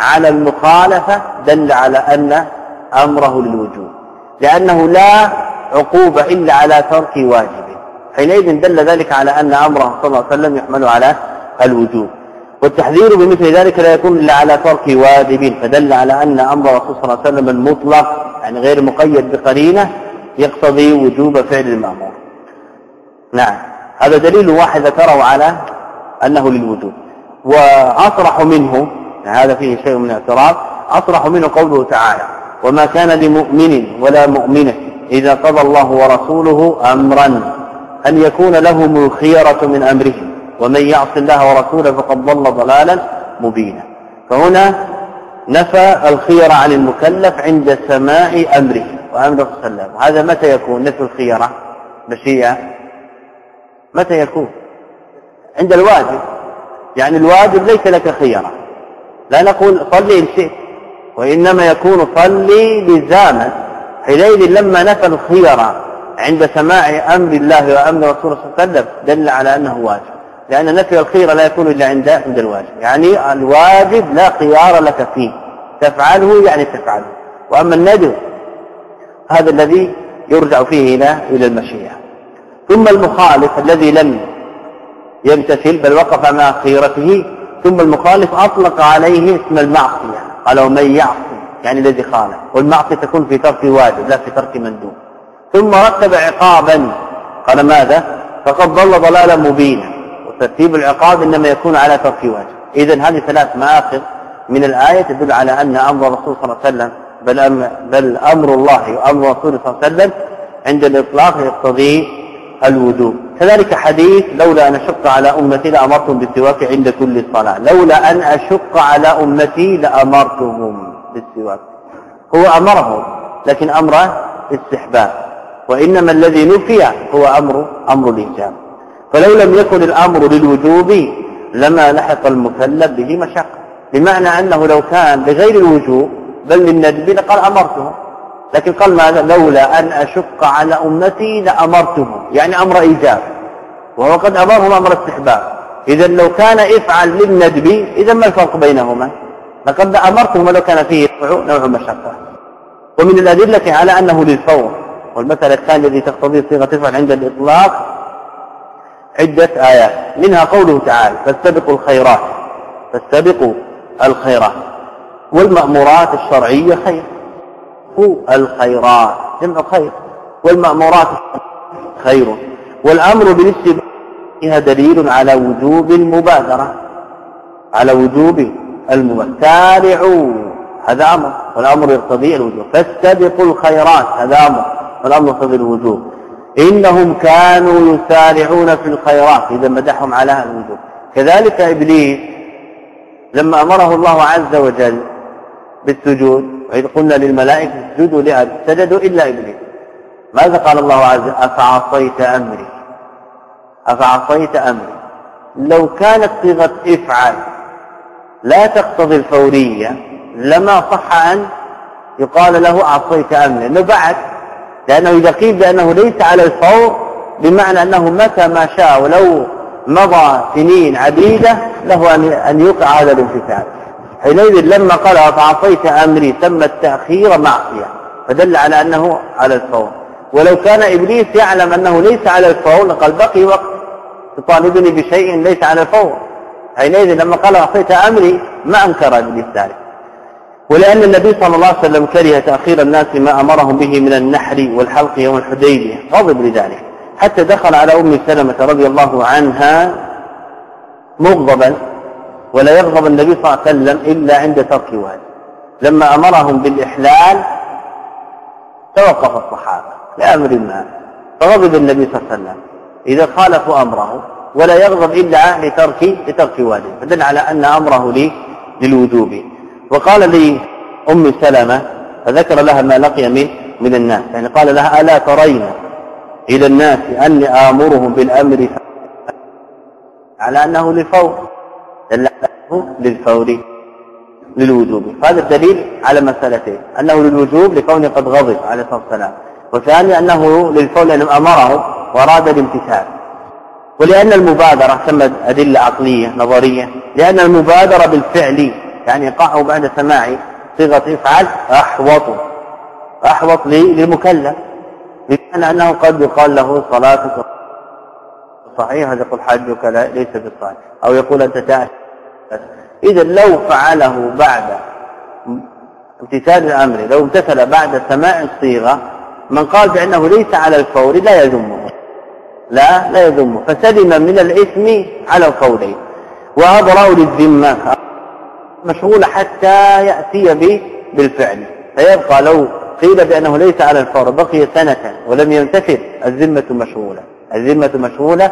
على المخالفة دل على أن أمره للوجوب لأنه لا عقوبة إلا على ترك واجب. حينئذ دل ذلك على أن أمره صلى الله عليه وسلم يحمل على الوجوب. والتحذير بمثل ذلك لا يكون إلا على ترك واجب فدل على أن أمر الرسول صلى الله عليه وسلم المطلق يعني غير مقيد بقرينة يقتضي وجوب فعل المأمور. نعم هذا دليل واحد ذكره على أنه للوجوب. وأصرح منه هذا فيه شيء من الاعتراض أصرح منه قوله تعالى وما كان لمؤمن ولا مؤمنة إذا قضى الله ورسوله أمرا أن يكون لهم الخيرة من أمره ومن يعص الله ورسوله فقد ضل ضلالا مبينا. فهنا نفى الخير عن المكلف عند سماع أمره وأمر صلى الله عليه وسلم. هذا متى يكون نفي الخيرة؟ مشيئة؟ متى يكون؟ عند الواجب. يعني الواجب ليس لك خيرة. لا نقول صلي إن شئت وإنما يكون صلي لزاما حينئذ لما نفى الخيرة عند سماع أمر الله وأمر رسوله صلى الله عليه وسلم دل على أنه واجب. لأن نفي الخيرة لا يكون إلا عند عند الواجب. يعني الواجب لا خيار لك فيه. تفعله يعني تفعله. وأما الندب هذا الذي يرجع فيه إلى إلى المشيئة. ثم المخالف الذي لم يمتثل بل وقف مع خيرته ثم المخالف أطلق عليه اسم المعصية. قال ومن يعصي؟ يعني الذي خالف. والمعصية تكون في ترك واجب لا في ترك مندوب. ثم رتب عقابا. قال ماذا؟ فقد ضل ضلالا مبينا. وترتيب العقاب إنما يكون على ترك واجب. اذا هذه ثلاث مآخذ من الآية تدل على أن أمر الرسول صلى الله عليه وسلم بل بل أمر الله وأمر رسوله صلى الله عليه وسلم عند الإطلاق يقتضي الوجوب. كذلك حديث لولا أن أشق على أمتي لأمرتهم بالسواك عند كل صلاة. لولا أن أشق على أمتي لأمرتهم بالسواك. هو أمرهم لكن أمر استحباب. وإنما الذي نفي هو أمر أمر الإجابة فلو لم يكن الأمر للوجوب لما لحق المكلف به مشقة. بمعنى أنه لو كان بغير الوجوب بل للندب لقال أمرتهم لكن قال ماذا؟ لولا أن أشق على أمتي لأمرتهم. يعني أمر إيجاب. وهو قد أمرهم أمر استحباب. إذا لو كان افعل للندب إذا ما الفرق بينهما؟ لقد أمرتهم ولو كان فيه نوع مشقة. ومن الأدلة على أنه للفور. والمثل الثاني الذي تقتضي صيغة افعل عند الإطلاق عدة آيات. منها قوله تعالى فاستبقوا الخيرات. فاستبقوا الخيرات. والمأمورات الشرعية خير. الخيرات جمع خير والمأمورات خير. والأمر بالاستباق فيها دليل على وجوب المبادرة على وجوب المبادرة سارعوا هذا أمر. والأمر يقتضي الوجوب. فاستبقوا الخيرات هذا أمر. والأمر يقتضي الوجوب. إنهم كانوا يسارعون في الخيرات. إذا مدحهم على الوجوب. كذلك إبليس لما أمره الله عز وجل بالسجود وإذ قلنا للملائكة اسجدوا لآدم سجدوا إلا إبليس. ماذا قال الله عز وجل أفعصيت أمري؟ أفعصيت أمري. لو كانت صيغة افعل لا تقتضي الفورية لما صح أن يقال له أعطيت أمري. لأنه بعد لأنه إذا قيل بأنه ليس على الفور بمعنى أنه متى ما شاء ولو مضى سنين عديدة له أن يقع هذا الانفتاح. حينئذ لما قال فعصيت أمري تم التأخير معصية. فدل على أنه على الفور. ولو كان إبليس يعلم أنه ليس على الفور لقال بقي وقت. تطالبني بشيء ليس على الفور. حينئذ لما قال عصيت أمري ما أنكر إبليس ذلك. ولأن النبي صلى الله عليه وسلم كره تأخير الناس ما أمرهم به من النحر والحلق يوم الحديبية. غضب لذلك حتى دخل على أم سلمة رضي الله عنها مغضبا. ولا يغضب النبي صلى الله عليه وسلم إلا عند ترك واجب. لما أمرهم بالإحلال توقف الصحابة لأمر ما. فغضب النبي صلى الله عليه وسلم. إذا خالفوا أمره ولا يغضب إلا لترك لترك واجب. فدل على أن أمره لي للوجوب. وقال لي أم سلمة فذكر لها ما لقي من من الناس. يعني قال لها ألا ترين إلى الناس أني آمرهم بالأمر على أنه للفور دل أنه للفور للوجوب. فهذا الدليل على مسألتين. أنه للوجوب لكونه قد غضب عليه الصلاة والسلام. وثاني أنه للفور لأنه أمره وأراد الامتثال. ولأن المبادرة ثم أدلة عقلية نظرية. لأن المبادرة بالفعل يعني إيقاعه بعد سماع صيغة افعل أحوط. أحوط للمكلف. بمعنى أنه قد يقال له صلاتك صحيح هذا يقول حجك ليس بالصحيح. أو يقول أنت تأتي إذا لو فعله بعد امتثال الأمر لو امتثل بعد سماع الصيغة من قال بأنه ليس على الفور لا يذمه. لا لا يذمه. فسلم من الإثم على القولين. وأبرأ للذمة. مشغول حتى يأتي به بالفعل. فيبقى لو قيل بأنه ليس على الفور بقي سنة ولم ينتفر الذمة مشغولة. الذمة مشغولة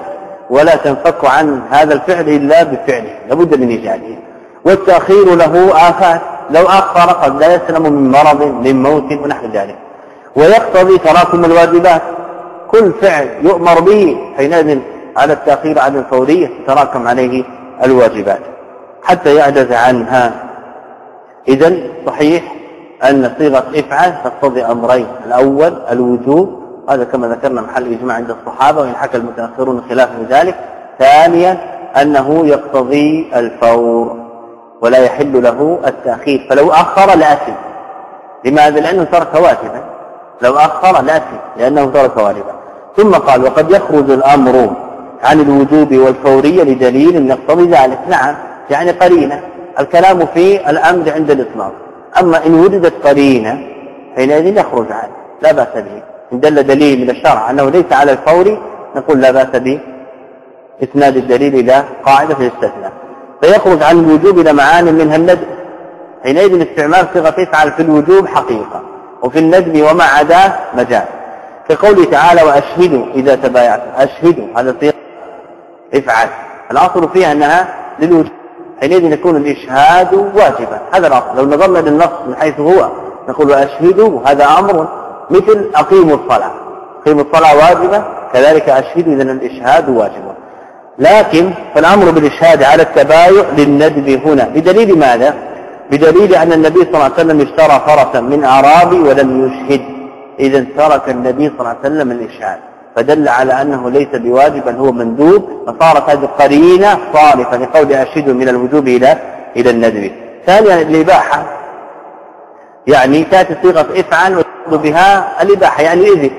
ولا تنفك عن هذا الفعل إلا بفعله لابد من إيجاده. والتأخير له آفات لو أخر قد لا يسلم من مرض من موت ونحو ذلك. ويقتضي تراكم الواجبات. كل فعل يؤمر به حينئذ على التأخير عن الفورية تراكم عليه الواجبات. حتى يعجز عنها. إذا صحيح أن صيغة افعل تقتضي أمرين الأول الوجوب هذا كما ذكرنا محل إجماع عند الصحابة وإن حكى المتأخرون خلافه ذلك. ثانيا أنه يقتضي الفور ولا يحل له التأخير. فلو أخر لأثم لماذا؟ لأنه ترك واجبا. لو أخر لأثم لأنه ترك واجبا. ثم قال وقد يخرج الأمر عن الوجوب والفورية لدليل يقتضي ذلك. نعم يعني قرينة. الكلام في الأمر عند الإطلاق. أما إن وجدت قرينة حينئذ يخرج عنه. لا بأس به. إن دل دليل من الشرع أنه ليس على الفور نقول لا بأس به إسناد الدليل إلى قاعدة في الاستثناء. فيخرج عن الوجوب إلى معان منها الندب. حينئذ استعمال صيغة يفعل في الوجوب حقيقة وفي الندب وما عداه مجال. كقوله تعالى وأشهدوا إذا تبايعتم. أشهدوا هذا صيغة افعل. الأصل فيها أنها للوجوب. حينئذ يكون الإشهاد واجبا. هذا الأصل. لو نظرنا للنص من حيث هو نقول وأشهدوا هذا أمر مثل أقيموا الصلاة. أقيموا الصلاة واجبة كذلك أشهدوا إذن الإشهاد واجب لكن فالأمر بالإشهاد على التبايع للندب هنا. بدليل ماذا؟ بدليل أن النبي صلى الله عليه وسلم اشترى فرسا من أعرابي ولم يشهد. إذا ترك النبي صلى الله عليه وسلم الإشهاد. فدل على أنه ليس بواجب بل هو مندوب. فصارت هذه قرينة صارفة لقول أشهد من الوجوب إلى إلى الندب. ثانيا الإباحة. يعني تأتي صيغة إفعل وتقصد بها الإباحة يعني إذن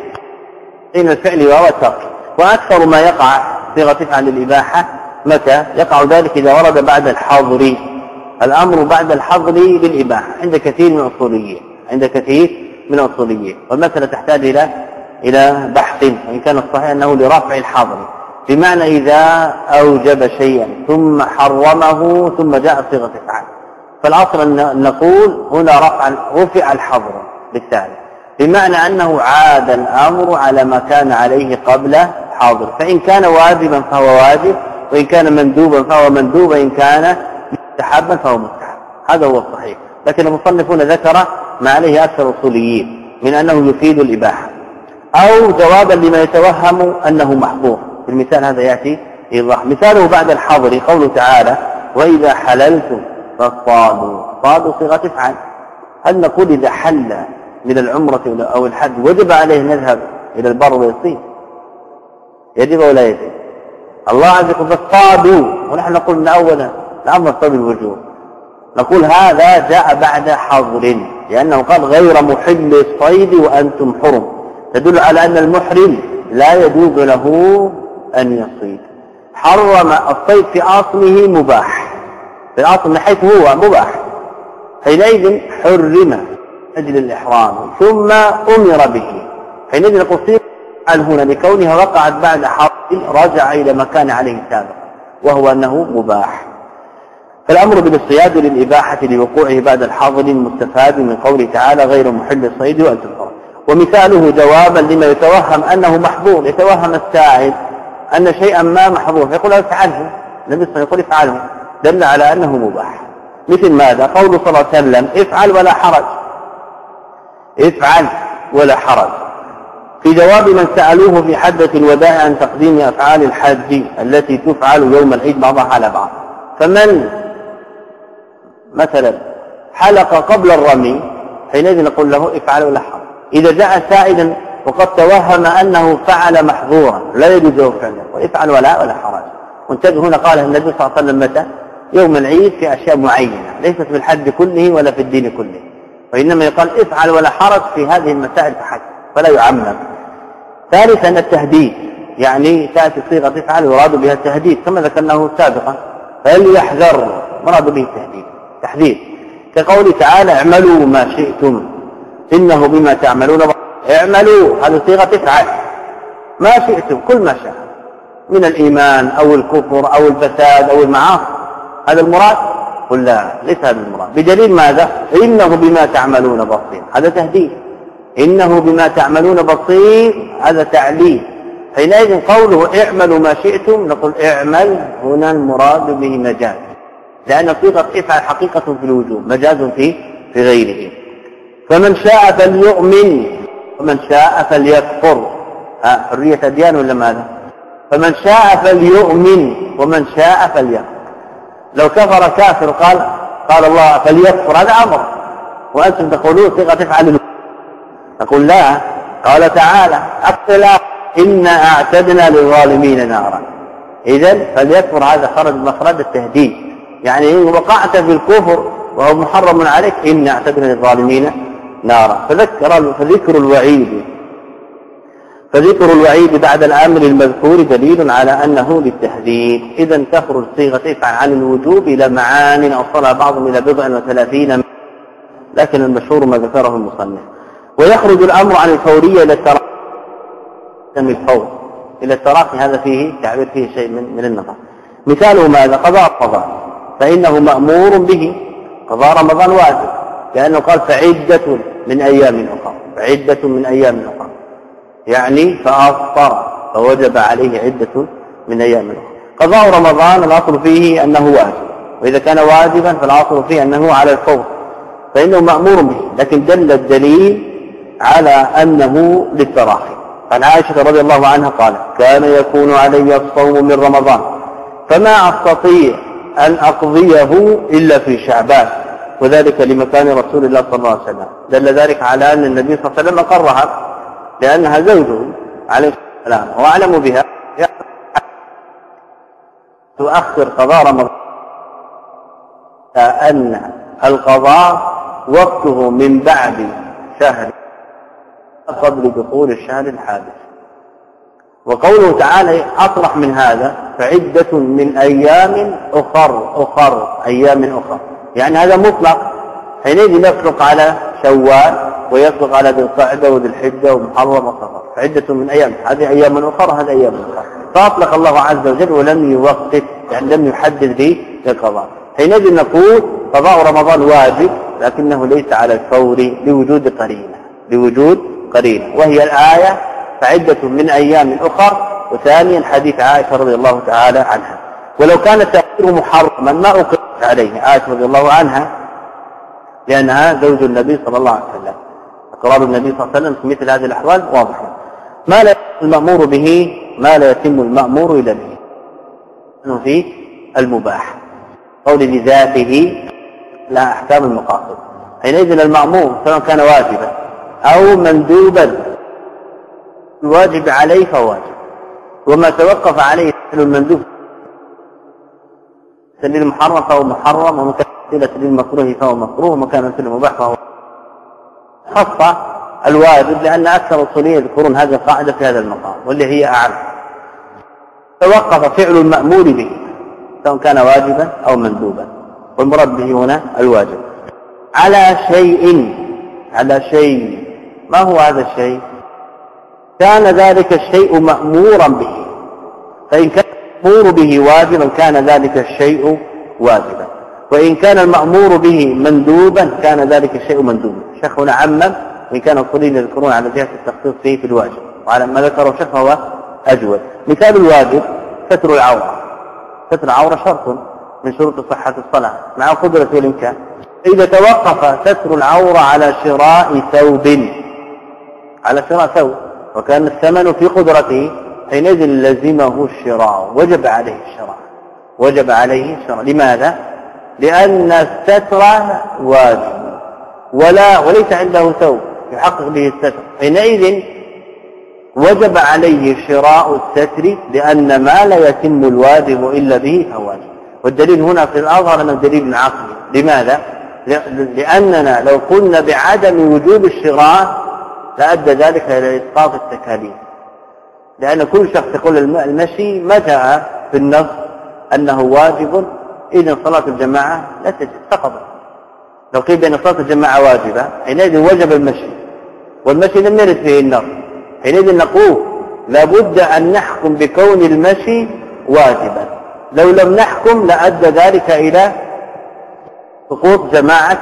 بين الفعل وهو الترك وأكثر ما يقع صيغة افعل للإباحة متى؟ يقع ذلك إذا ورد بعد الحظر. الأمر بعد الحظر للإباحة عند كثير من الأصوليين عند كثير من الأصوليين والمسألة تحتاج إلى إلى بحث وإن كان الصحيح أنه لرفع الحظر. بمعنى إذا أوجب شيئا ثم حرمه ثم جاء صيغة افعال فالأصل أن نقول هنا رفع رفع الحظر بالتالي بمعنى أنه عاد الأمر على ما كان عليه قبل حاضر. فإن كان واجبا فهو واجب وإن كان مندوبا فهو مندوب وإن كان مستحبا فهو مستحب. هذا هو الصحيح. لكن المصنفون ذكر ما عليه أكثر الأصوليين من أنه يفيد الإباحة. أو جوابا لما يتوهم أنه محظور المثال هذا يأتي إيضاح مثاله بعد الحظر قوله تعالى وإذا حللتم فاصطادوا. صادوا صيغة افعل هل نقول إذا حل من العمرة أو الحج وجب عليه أن يذهب إلى البر ويصيد. يجب ولا يجب؟ الله عز وجل اصطادوا ونحن نقول من أولا الأمر نصطاد الوجوب نقول هذا جاء بعد حظر لأنه قال غير محل الصيد وأنتم حرم. تدل على أن المحرم لا يجوز له أن يصيد. حرم الصيد في أصله مباح. في الأصل من حيث هو مباح. حينئذ حرم. أجل الإحرام ثم أمر به. حينئذ نقول صيغ هنا لكونها وقعت بعد حرم رجع إلى ما كان عليه سابقا وهو أنه مباح. فالأمر بالاصطياد للإباحة لوقوعه بعد الحظر المستفاد من قوله تعالى غير محل الصيد وأنتم حرم ومثاله جوابا لما يتوهم أنه محظور يتوهم السائل أن شيئا ما محظور فيقول افعله. النبي صلى الله يقول افعله دل على أنه مباح. مثل ماذا؟ قوله صلى الله عليه وسلم افعل ولا حرج. افعل ولا حرج. في جواب من سألوه في حدة الوداع عن تقديم أفعال الحج التي تفعل يوم العيد بعضها على بعض. فمن؟ مثلا حلق قبل الرمي حينئذ نقول له افعل ولا حرج. إذا جاء سائلا وقد توهم أنه فعل محظورا لا يجوز له فعله وافعل ولا ولا حرج. وانتبه هنا قال النبي صلى الله عليه وسلم متى؟ يوم العيد في أشياء معينة ليست في الحج كله ولا في الدين كله. وإنما يقال افعل ولا حرج في هذه المسائل فحسب فلا يعمم. ثالثا التهديد يعني تأتي صيغة افعل يراد بها التهديد كما ذكرناه سابقا فليحذر مراد به التهديد. تحذير. كقوله تعالى اعملوا ما شئتم إنه بما تعملون اعملوا هذه صيغة افعل ما شئتم كل ما شاء. من الإيمان أو الكفر أو الفساد أو المعاصي. هذا المراد قل لا ليس هذا المراد. بدليل ماذا؟ إنه بما تعملون بصير. هذا تهديد. إنه بما تعملون بصير هذا تعليل. حينئذ قوله اعملوا ما شئتم نقول اعمل هنا المراد به مجاز. لأن صيغة افعل حقيقة في الوجوب مجاز في في غيره. فمن شاء فليؤمن ومن شاء فليكفر. ها حرية أديان ولا ماذا؟ فمن شاء فليؤمن ومن شاء فليكفر. لو كفر كافر قال قال الله فليكفر هذا أمر. وأنتم تقولون صيغة تفعل نقول لا. قال تعالى أقتلا انا أعتدنا للظالمين نارا. اذا فليكفر هذا خرج مخرج التهديد. يعني إن وقعت في الكفر وهو محرم عليك انا أعتدنا للظالمين نارا. فذكر فذكر الوعيد. فذكر الوعيد بعد الأمر المذكور دليل على أنه للتهديد. اذا تخرج صيغة افعل عن الوجوب إلى معان اوصلها بعضهم إلى بضع وثلاثين. لكن المشهور ما ذكره المصنف. ويخرج الأمر عن الفورية إلى التراخي. الفور. إلى التراخي هذا فيه تعبير فيه شيء من من النظر. مثاله ماذا؟ قضاء القضاء. فإنه مأمور به قضاء رمضان واجب. لأنه قال فعدة من أيام أخرى فعدة من أيام أخرى يعني فأفطر فوجب عليه عدة من أيام أخرى قضاء رمضان الأصل فيه أنه واجب وإذا كان واجبا فالأصل فيه أنه على الفور فإنه مأمور به لكن دل الدليل على أنه للتراخي. عن عائشة رضي الله عنها قالت كان يكون علي الصوم من رمضان فما أستطيع أن أقضيه إلا في شعبان وذلك لمكان رسول الله صلى الله عليه وسلم. دل ذلك على أن النبي صلى الله عليه وسلم قرها. لأنها زوجه عليه السلام وأعلم بها. تؤخر قضاء رمضان. أن القضاء وقته من بعد شهر قبل دخول الشهر الحادث وقوله تعالى أطرح من هذا فعدة من أيام أخر أخر أيام أخر. يعني هذا مطلق. حينئذ يطلق على شوال. ويطلق على ذي القعدة وذي الحجة ومحرم وصفر فعدة من أيام. هذه أيام أخرى هذه أيام أخرى. فأطلق الله عز وجل ولم يوقف يعني لم يحدد به القضاء. حينئذ نقول قضاء رمضان واجب لكنه ليس على الفور لوجود قرينة لوجود قرينة. وهي الآية فعدة من أيام اخر وثانيا حديث عائشة رضي الله تعالى عنها. ولو كان التاخير محرما ما اقر عليه. عائشة رضي الله عنها لأنها زوج النبي صلى الله عليه وسلم. اقرار النبي صلى الله عليه وسلم في مثل هذه الأحوال واضح ما لا المأمور به ما لا يتم المأمور إلا به. انه في المباح. قول بذاته لا أحكام المقاصد. حينئذ المأمور سواء كان واجبا أو مندوبا. الواجب عليه فهو واجب وما توقف عليه المندوب سبيل المحرم فهو محرم ومن كان سبيل المكروه فهو مكروه ومن كان سبيل المباح فهو خص الواجب لأن أكثر الاصوليين يذكرون هذه القاعدة في هذا المقام واللي هي أعم. توقف فعل المأمور به سواء كان واجبا أو مندوبا والمراد به هنا الواجب. على شيء على شيء. ما هو هذا الشيء؟ كان ذلك الشيء مأمورا به فإن كان المأمور به واجبا كان ذلك الشيء واجبا. وإن كان المأمور به مندوبا كان ذلك الشيء مندوبا الشيخ هنا عمم وإن كان الصليل يذكرون على جهة التخصيص فيه في الواجب. وعلى ما ذكره الشيخ فهو أجود. مثال الواجب ستر العورة. ستر العورة شرط من شروط صحة الصلاة مع القدرة والإمكان إذا توقف ستر العورة على شراء ثوب. على شراء ثوب. وكان الثمن في قدرته حينئذ لزمه الشراء. وجب عليه الشراء. وجب عليه الشراء. لماذا؟ لأن الستر واجب. ولا وليس عنده ثوب يحقق به الستر. حينئذ وجب عليه شراء الستر لأن ما لا يتم الواجب إلا به فهو واجب. والدليل هنا في الأظهر أنه دليل عقلي. لماذا؟ لأننا لو قلنا بعدم وجوب الشراء لأدى ذلك إلى إسقاط التكاليف. لأن كل شخص يقول المشي متى في النص أنه واجب إذن صلاة الجماعة لا تجب سقطت لو قيل بأن صلاة الجماعة واجبة حينئذ وجب المشي. والمشي لم يرد فيه النص. حينئذ نقول لابد أن نحكم بكون المشي واجبا. لو لم نحكم لأدى ذلك إلى سقوط جماعة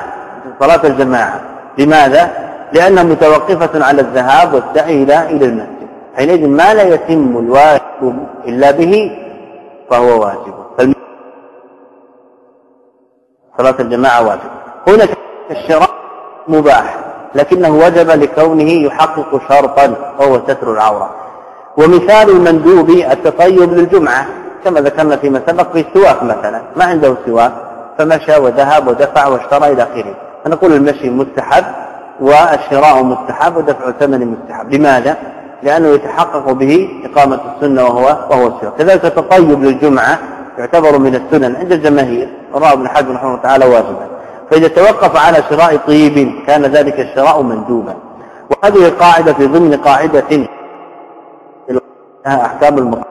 صلاة الجماعة. لماذا؟ لأنها متوقفة على الذهاب والسعي إلى المسجد. حينئذ ما لا يتم الواجب إلا به فهو واجب. صلاة الجماعة واجب. هنا الشراء مباح لكنه وجب لكونه يحقق شرطا وهو ستر العورة. ومثال المندوب التطيب للجمعة كما ذكرنا فيما سبق في السواك مثلا. ما عنده سواك فمشى وذهب ودفع واشترى إلى آخره. فنقول المشي مستحب والشراء مستحب ودفع ثمن مستحب. لماذا؟ لأنه يتحقق به إقامة السنة وهو وهو السواك. كذلك التطيب للجمعة يعتبر من السنن عند الجماهير ورأى ابن حجر رحمه الله تعالى واجبا. فإذا توقف على شراء طيب كان ذلك الشراء مندوبا. وهذه قاعدة في ضمن قاعدة أحكام المطلق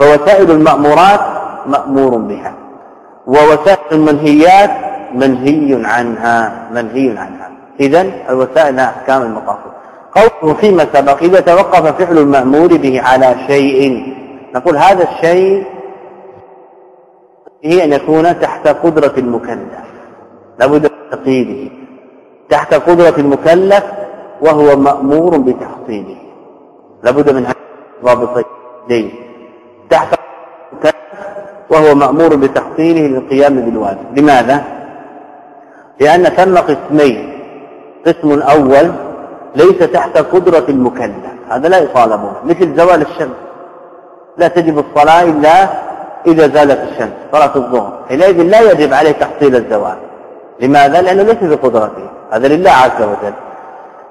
فوسائل المأمورات مأمور بها. ووسائل المنهيات منهي عنها منهي عنها. إذا الوسائل أحكام المقاصد. قوله فيما سبق إذا توقف فعل المأمور به على شيء نقول هذا الشيء هي أن يكون تحت قدرة المكلف. لابد من تقييده. تحت قدرة المكلف وهو مأمور بتحصيله لابد من ضابطين تحت المكلف وهو مأمور بتحصيله للقيام بالواجب. لماذا؟ لأن ثم قسمين. قسم أول ليس تحت قدرة المكلف. هذا لا يطالبه مثل زوال الشمس. لا تجب الصلاة إلا إذا زالت الشمس صلاة الظهر. حينئذ لا يجب عليه تحصيل الزوال. لماذا؟ لأنه ليس بقدرته. هذا لله عز وجل.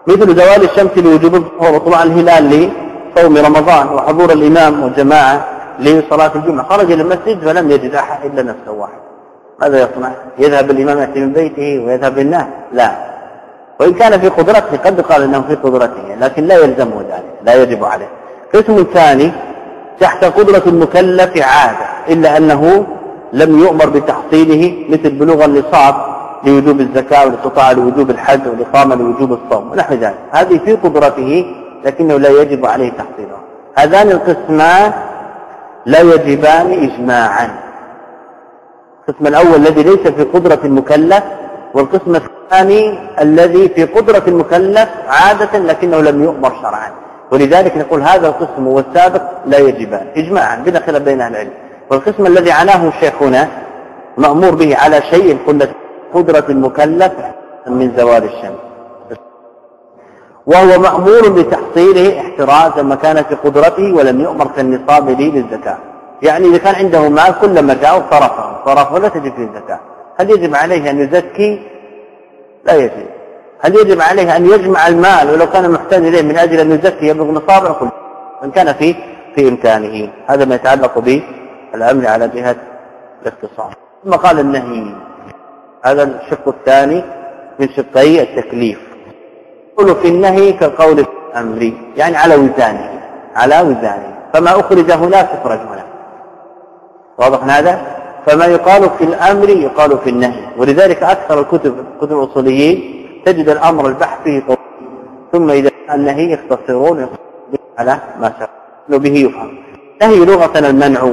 مثل زوال الشمس لوجوب الظهر وطلوع الهلال لصوم رمضان وحضور الإمام والجماعة لصلاة الجمعة. خرج إلى المسجد فلم يجد أحد إلا نفسه واحد. ماذا يصنع؟ يذهب الإمام يأتي من بيته ويذهب للناس؟ لا. وإن كان في قدرته قد قال إنه في قدرته لكن لا يلزمه ذلك لا يجب عليه. قسم ثاني تحت قدرة المكلف عادة إلا أنه لم يؤمر بتحصيله مثل بلوغ النصاب لوجوب الزكاة والاستطاعة لوجوب الحج والإقامة لوجوب الصوم ونحو ذلك. هذه في قدرته لكنه لا يجب عليه تحصيلها هذان القسمان لا يجبان إجماعا. القسم الأول الذي ليس في قدرة المكلف والقسم الثاني الذي في قدرة المكلف عادة لكنه لم يؤمر شرعا. ولذلك نقول هذا القسم والسابق لا يجبان إجماعا بلا خلاف بين أهل العلم. والقسم الذي عناه شيخنا مأمور به على شيء قلنا قدرة المكلف من زوال الشمس. وهو مأمور بتحصيله احترازا ما كان في قدرته ولم يؤمر كالنصاب لي للزكاة. يعني إذا كان عنده مال كلما جاء صرفه. صرفه لا تجب فيه الزكاة هل يجب عليه أن يزكي؟ لا يجب. هل يجب عليه أن يجمع المال ولو كان محتاج إليه من أجل أن يزكي يبلغ نصابه قل إن كان في في إمكانه. هذا ما يتعلق بالأمر على جهة الاختصار ثم قال النهي. هذا الشق الثاني من شقي التكليف. قول في النهي كقول الأمر يعني على وزانه على وزانه. فما أخرج هناك يخرج هناك. واضح هذا؟ فما يقال في الأمر يقال في النهي. ولذلك أكثر الكتب كتب الأصوليين تجد الأمر البحث فيه طويل. ثم إذا النهي يختصرون على ما شاء به يفهم. نهي لغة المنع.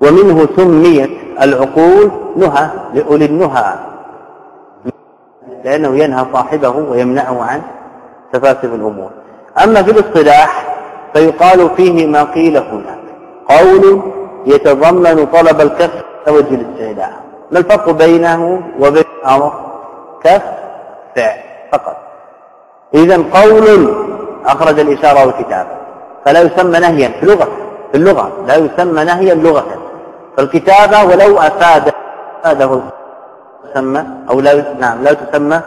ومنه سميت العقول نهى لأولي النهى. لأنه ينهى صاحبه ويمنعه عن تفاسف الأمور. أما في الاصطلاح فيقال فيه ما قيل هناك قول يتضمن طلب الكف وجه الاستعلاء ما الفرق بينه وبين الأمر؟ كف فعل فقط. إذا قول أخرج الإشارة والكتابة فلا يسمى نهيا في اللغة في اللغة. لا يسمى نهيا لغة. فالكتابة ولو أفاد أفاده تسمى أو لا نعم لا تسمى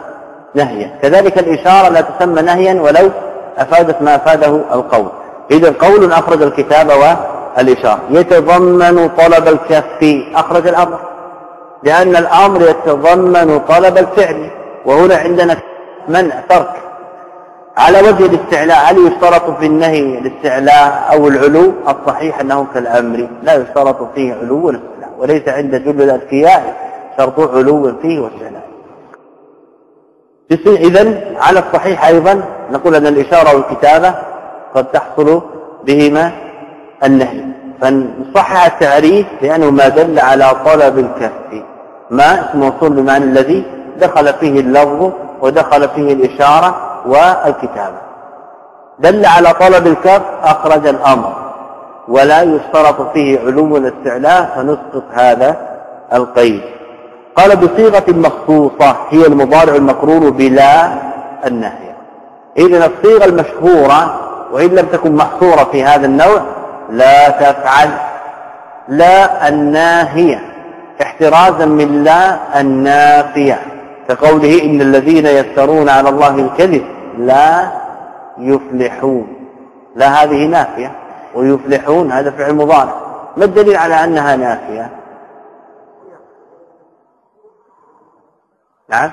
نهيا. كذلك الإشارة لا تسمى نهيا ولو أفادت ما أفاده القول. إذا قول أخرج الكتاب والإشارة. يتضمن طلب الكف. أخرج الأمر. لأن الأمر يتضمن طلب الفعل وهنا عندنا منع ترك. على وجه الاستعلاء هل يشترط في النهي الاستعلاء أو العلو؟ الصحيح أنه كالأمر لا يشترط فيه علو الاستعلاء وليس عند جل الأذكياء شرط علو فيه واستعلاء. إذا على الصحيح أيضا نقول أن الإشارة والكتابة قد تحصل بهما النهي. فنصحح التعريف لأنه ما دل على طلب الكف. ما اسم موصول بمعنى الذي دخل فيه اللفظ ودخل فيه الإشارة والكتابة دل على طلب الكف أخرج الأمر. ولا يشترط فيه علو الاستعلاء فنسقط هذا القيد. قال بصيغة مخصوصة هي المضارع المقرون بلا النهي. إذن الصيغة المشهورة وإن لم تكن محصورة في هذا النوع لا تفعل. لا الناهية. احترازا من لا النافية كقوله إن الذين يفترون على الله الكذب لا يفلحون. لا هذه نافية ويفلحون هذا فعل مضارع. ما الدليل على أنها نافية نعم.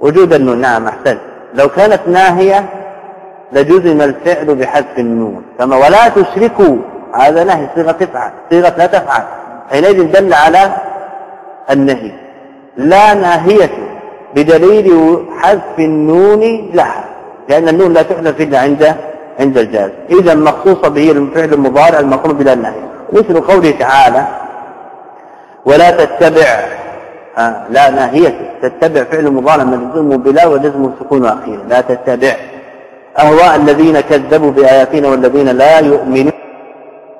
وجود النون نعم احسنت لو كانت ناهية لجزم الفعل بحذف النون كما ولا تشركوا هذا نهي صيغة تفعل صيغة لا تفعل. حينئذ دل على النهي. لا ناهية بدليل حذف النون لها لأن النون لا تحذف إلا عند عند الجاز. إذا مخصوصة به الفعل المضارع المقرب بلا النهي مثل قوله تعالى ولا تتبع آه لا ناهية. تتبع فعل مضارع مجزوم بلا وجزم سكون أخيرا لا تتبع. أهواء الذين كذبوا بآياتنا والذين لا يؤمنون.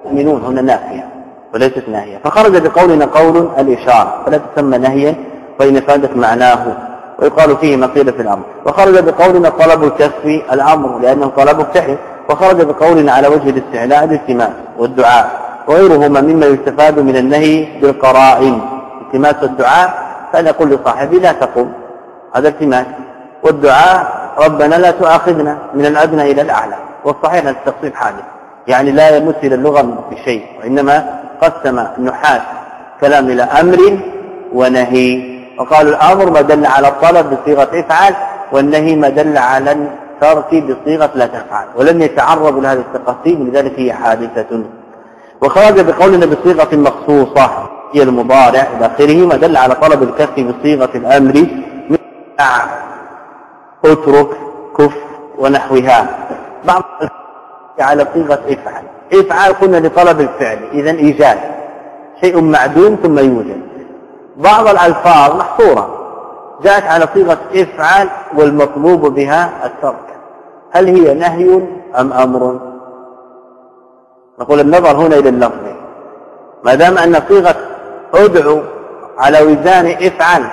يؤمنون. هنا نافية وليست ناهية. فخرج بقولنا قول الإشارة فلا تسمى نهيا فإن فادت معناه ويقال فيه مقيلة في الأمر. وخرج بقولنا طلب الكف الأمر لأنه طلب التحي وخرج بقولنا على وجه الاستعلاء الالتماس والدعاء. وغيرهما مما يستفاد من النهي بالقرائن. التماس والدعاء فأن يقول لصاحبي لا تقم هذا التماس. والدعاء ربنا لا تؤاخذنا من الأدنى إلى الأعلى. والصحيح أن التقسيم حادث. يعني لا يمس إلى اللغة بشيء وإنما قسم النحاة كلام إلى أمر ونهي. وقالوا الأمر ما دل على الطلب بصيغة افعل والنهي ما دل على الترك بصيغة لا تفعل. ولم يتعرضوا لهذا التقسيم لذلك هي حادثة. وخرج بقولنا بصيغة مخصوصة هي المضارع إلى آخره ما دل على طلب الكف بصيغة الأمر أترك كف ونحوها. بعض على صيغة افعل. افعل قلنا لطلب الفعل اذا ايجاد شيء معدوم ثم يوجد. بعض الألفاظ محصوره جاءت على صيغة افعل والمطلوب بها الترك. هل هي نهي أم أمر؟ نقول النظر هنا إلى اللفظ. ما دام أن صيغة ادعو على وزان افعل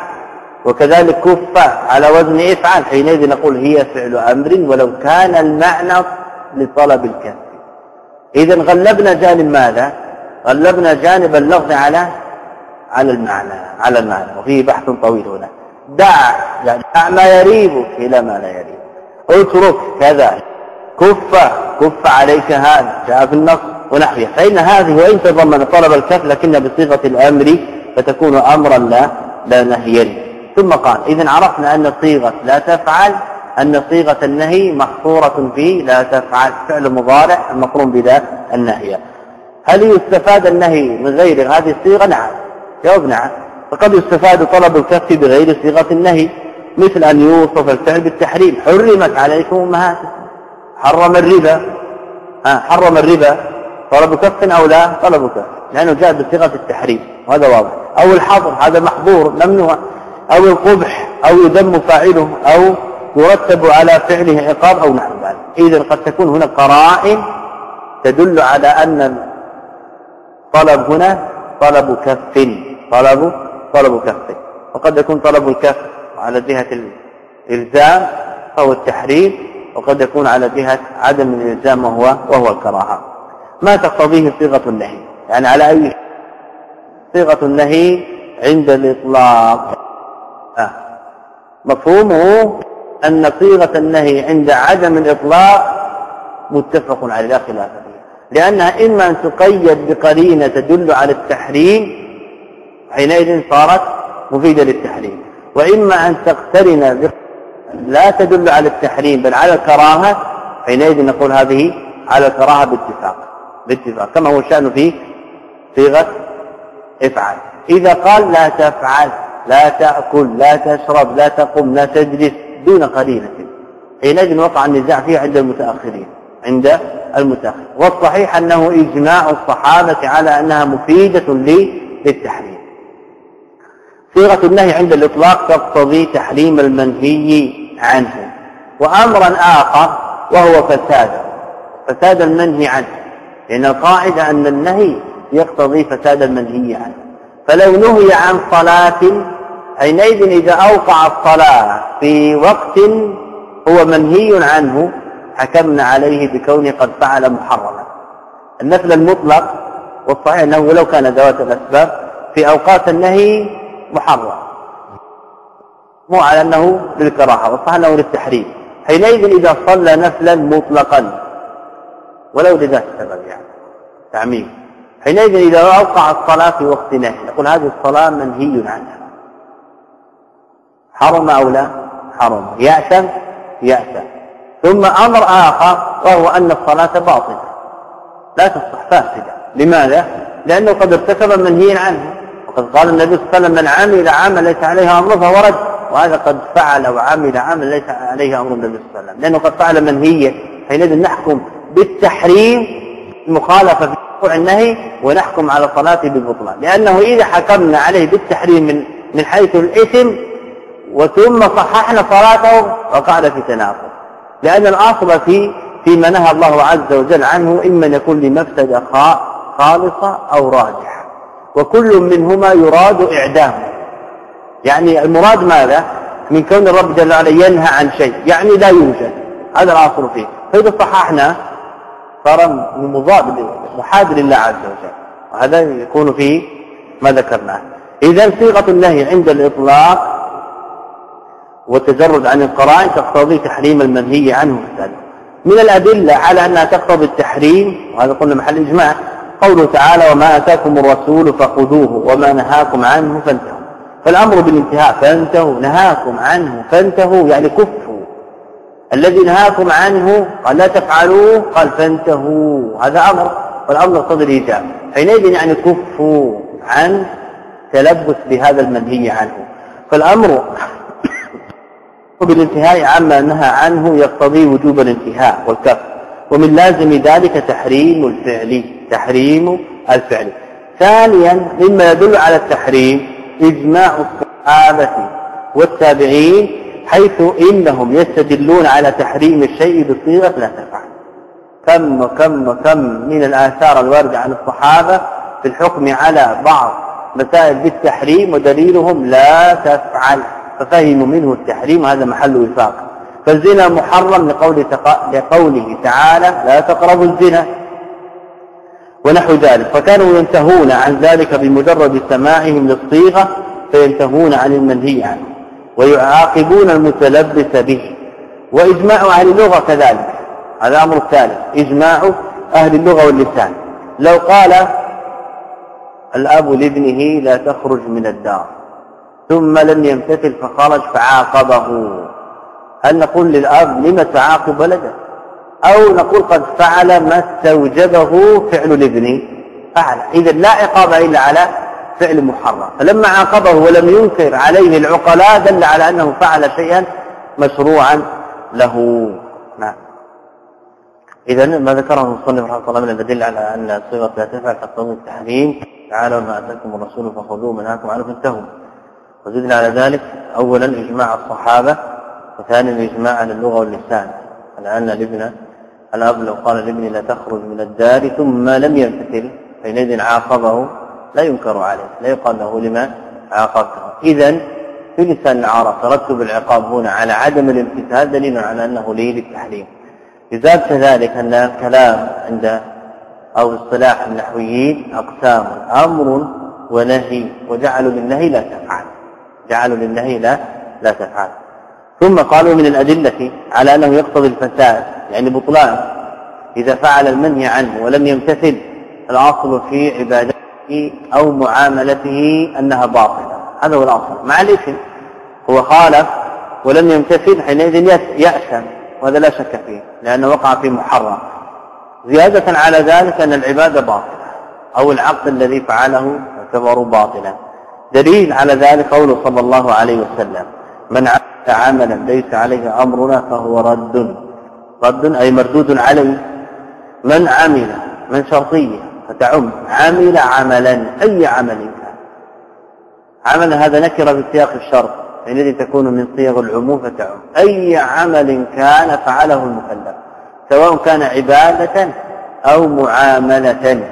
وكذلك كف على وزن افعل حينئذ نقول هي فعل أمر ولو كان المعنى لطلب الكف اذا غلبنا جانب ماذا؟ غلبنا جانب اللفظ على على المعنى على المعنى. وفيه بحث طويل هنا. دع يعني دع ما يريبك إلى ما لا يريبك اترك كذا. كف كف عليك هذا جاء في النص ونحوه. فإن هذه وإن تضمن طلب الكف لكن بصيغة الأمر فتكون أمرا لا لا نهيا. ثم قال إذا عرفنا أن صيغة لا تفعل أن صيغة النهي محصورة في لا تفعل فعل مضارع المقرون بلا النهي. هل يستفاد النهي من غير هذه الصيغة؟ نعم. جواب نعم. فقد يستفاد طلب الكف بغير صيغة النهي مثل أن يوصف الفعل بالتحريم. حرمت عليكم أمهاتكم. حرم الربا. ها حرم الربا. طلب كف أو لا؟ طلب كف. لأنه جاء بصيغة التحريم. وهذا واضح. أو الحظر هذا محظور ممنوع. أو القبح أو يذم فاعله أو يرتب على فعله عقاب أو نحو ذلك. إذا قد تكون هنا قرائن تدل على أن الطلب هنا طلب كف طلب طلب كف. وقد يكون طلب الكف على جهة الإلزام فهو التحريم وقد يكون على جهة عدم الإلزام وهو وهو الكراهة. ما تقتضيه صيغة النهي؟ يعني على أي صيغة النهي عند الإطلاق؟ آه. مفهومه أن صيغة النهي عند عدم الإطلاق متفق عليه لا لأنها إما أن تقيد بقرينة تدل على التحريم حينئذ صارت مفيدة للتحريم. وإما أن تقترن لا تدل على التحريم بل على الكراهة حينئذ نقول هذه على الكراهة باتفاق. باتفاق. كما هو الشأن في صيغة افعل. إذا قال لا تفعل لا تأكل لا تشرب لا تقم لا تجلس دون قرينة حينئذ وقع النزاع فيه عند المتأخرين عند المتأخر والصحيح أنه إجماع الصحابة على أنها مفيدة للتحريم. صيغة النهي عند الإطلاق تقتضي تحريم المنهي عنه. وأمرا آخر وهو فساد فساد المنهي عنه. لأن القاعدة أن النهي يقتضي فساد المنهي عنه. فلو نهي عن صلاة حينئذ إذا أوقع الصلاة في وقت هو منهي عنه حكمنا عليه بكونه قد فعل محرما. النفل المطلق والصحيح أنه ولو كان ذوات الأسباب في أوقات النهي محرم. مو على أنه للكراهة والصحيح أنه للتحريم. حينئذ إذا صلى نفلا مطلقا. ولو لذات السبب يعني تعميم. حينئذ إذا أوقع الصلاة في وقت نهي نقول هذه الصلاة منهي عنها. حرم أو لا حرم. يأثم يأثم. ثم أمر آخر وهو أن الصلاة باطلة. لا تصح فاسدة. لماذا؟ لأنه قد ارتكب منهي عنه. وقد قال النبي صلى الله عليه وسلم من عمل عمل ليس عليه أمر فهو رد. وهذا قد فعل وعمل عمل ليس عليه أمر النبي صلى الله عليه وسلم. لأنه قد فعل منهيا. حينئذ نحكم بالتحريم مخالفة في وقوع النهي ونحكم على صلاته بالبطلان لأنه إذا حكمنا عليه بالتحريم من من حيث الإثم وثم صححنا صلاته وقعنا في تناقض. لأن الأصل في فيما نهى الله عز وجل عنه إما أن يكون لمفسدة خالصة أو راجحة. وكل منهما يراد إعدامه يعني المراد ماذا؟ من كون الرب جل وعلا ينهى عن شيء. يعني لا يوجد. هذا الأصل فيه. فإذا صححنا صار مضاد محاد لله عز وجل. وهذا يكون فيه ما ذكرناه. إذا صيغة النهي عند الإطلاق والتجرد عن القرائن تقتضي تحريم المنهي عنه مثلا من الأدلة على أنها تقتضي التحريم وهذا قلنا محل إجماع قوله تعالى وما أتاكم الرسول فخذوه وما نهاكم عنه فانتهوا. فالأمر بالانتهاء فانتهوا نهاكم عنه فانتهوا. يعني كفوا. الذي نهاكم عنه قال لا تفعلوه. قال فانتهوا. هذا أمر والأمر يقتضي الإيجاب. حينئذ يعني كفوا عن تلبس بهذا المنهي عنه. فالأمر بالانتهاء عما نهى عنه يقتضي وجوب الانتهاء والكف ومن لازم ذلك تحريم الفعل تحريم الفعل. ثانيا مما يدل على التحريم إجماع الصحابة والتابعين حيث إنهم يستدلون على تحريم الشيء بصيغة لا تفعل. كم وكم وكم من الآثار الواردة عن الصحابة في الحكم على بعض مسائل بالتحريم ودليلهم لا تفعل. ففهموا منه التحريم هذا محل وفاق. فالزنا محرم لقوله, لقوله تعالى لا تقربوا الزنا. ونحو ذلك. فكانوا ينتهون عن ذلك بمجرد سماعهم للصيغة فينتهون عن المنهي عنه ويعاقبون المتلبس به. وإجماع أهل اللغة كذلك. هذا أمر ثالث إجماع أهل اللغة واللسان. لو قال الأب لابنه لا تخرج من الدار. ثم لم يمتثل فخرج فعاقبه. هل نقول للأب لم تعاقب ولده؟ أو نقول قد فعل ما استوجبه فعل الابن. فعل. إذا لا عقاب إلا على فعل محرم. فلما عاقبه ولم ينكر عليه العقلاء دل على أنه فعل شيئا مشروعا له. نعم. إذا ما ذكره المصنف رحمه الله من الدليل على أن الصيغة لا تفعل تقتضي التحريم تعالوا ما أتاكم الرسول فخذوه منهاكم عنه فانتهوا. وزدنا على ذلك أولا إجماع الصحابة وثانيا الإجماع على اللغة واللسان. أن الابن الأب لو قال لابني لا تخرج من الدار ثم لم يمتثل حينئذ عاقبه لا ينكر عليه. لا يقال له لما عاقبته. إذا في لسان العرب ترتب العقاب هنا على عدم الامتثال دليل على أنه ليه للتحريم. يزاد كذلك أن الكلام عند أو اصطلاح النحويين أقسام أمر ونهي وجعلوا للنهي لا تفعل. جعلوا للنهي لا لا تفعل. ثم قالوا من الأدلة على أنه يقتضي الفساد يعني بطلان. إذا فعل المنهي عنه ولم يمتثل الأصل في عبادته أو معاملته أنها باطلة. هذا هو الأصل. مع الإثم هو خالف ولم يمتثل حينئذ يأثم وهذا لا شك فيه لأنه وقع في محرم. زيادة على ذلك أن العبادة باطلة أو العقد الذي فعله يعتبر باطلا. دليل على ذلك قوله صلى الله عليه وسلم من عمل عملا ليس عليه أمرنا فهو رد. رد أي مردود عليه. من عمل من شرطية فتعم عمل عملا أي عمل كان. عمل هذا نكر في سياق الشرط الذي تكون من صيغ العموم فتعم. أي عمل كان فعله المكلف سواء كان عبادة أو معاملة.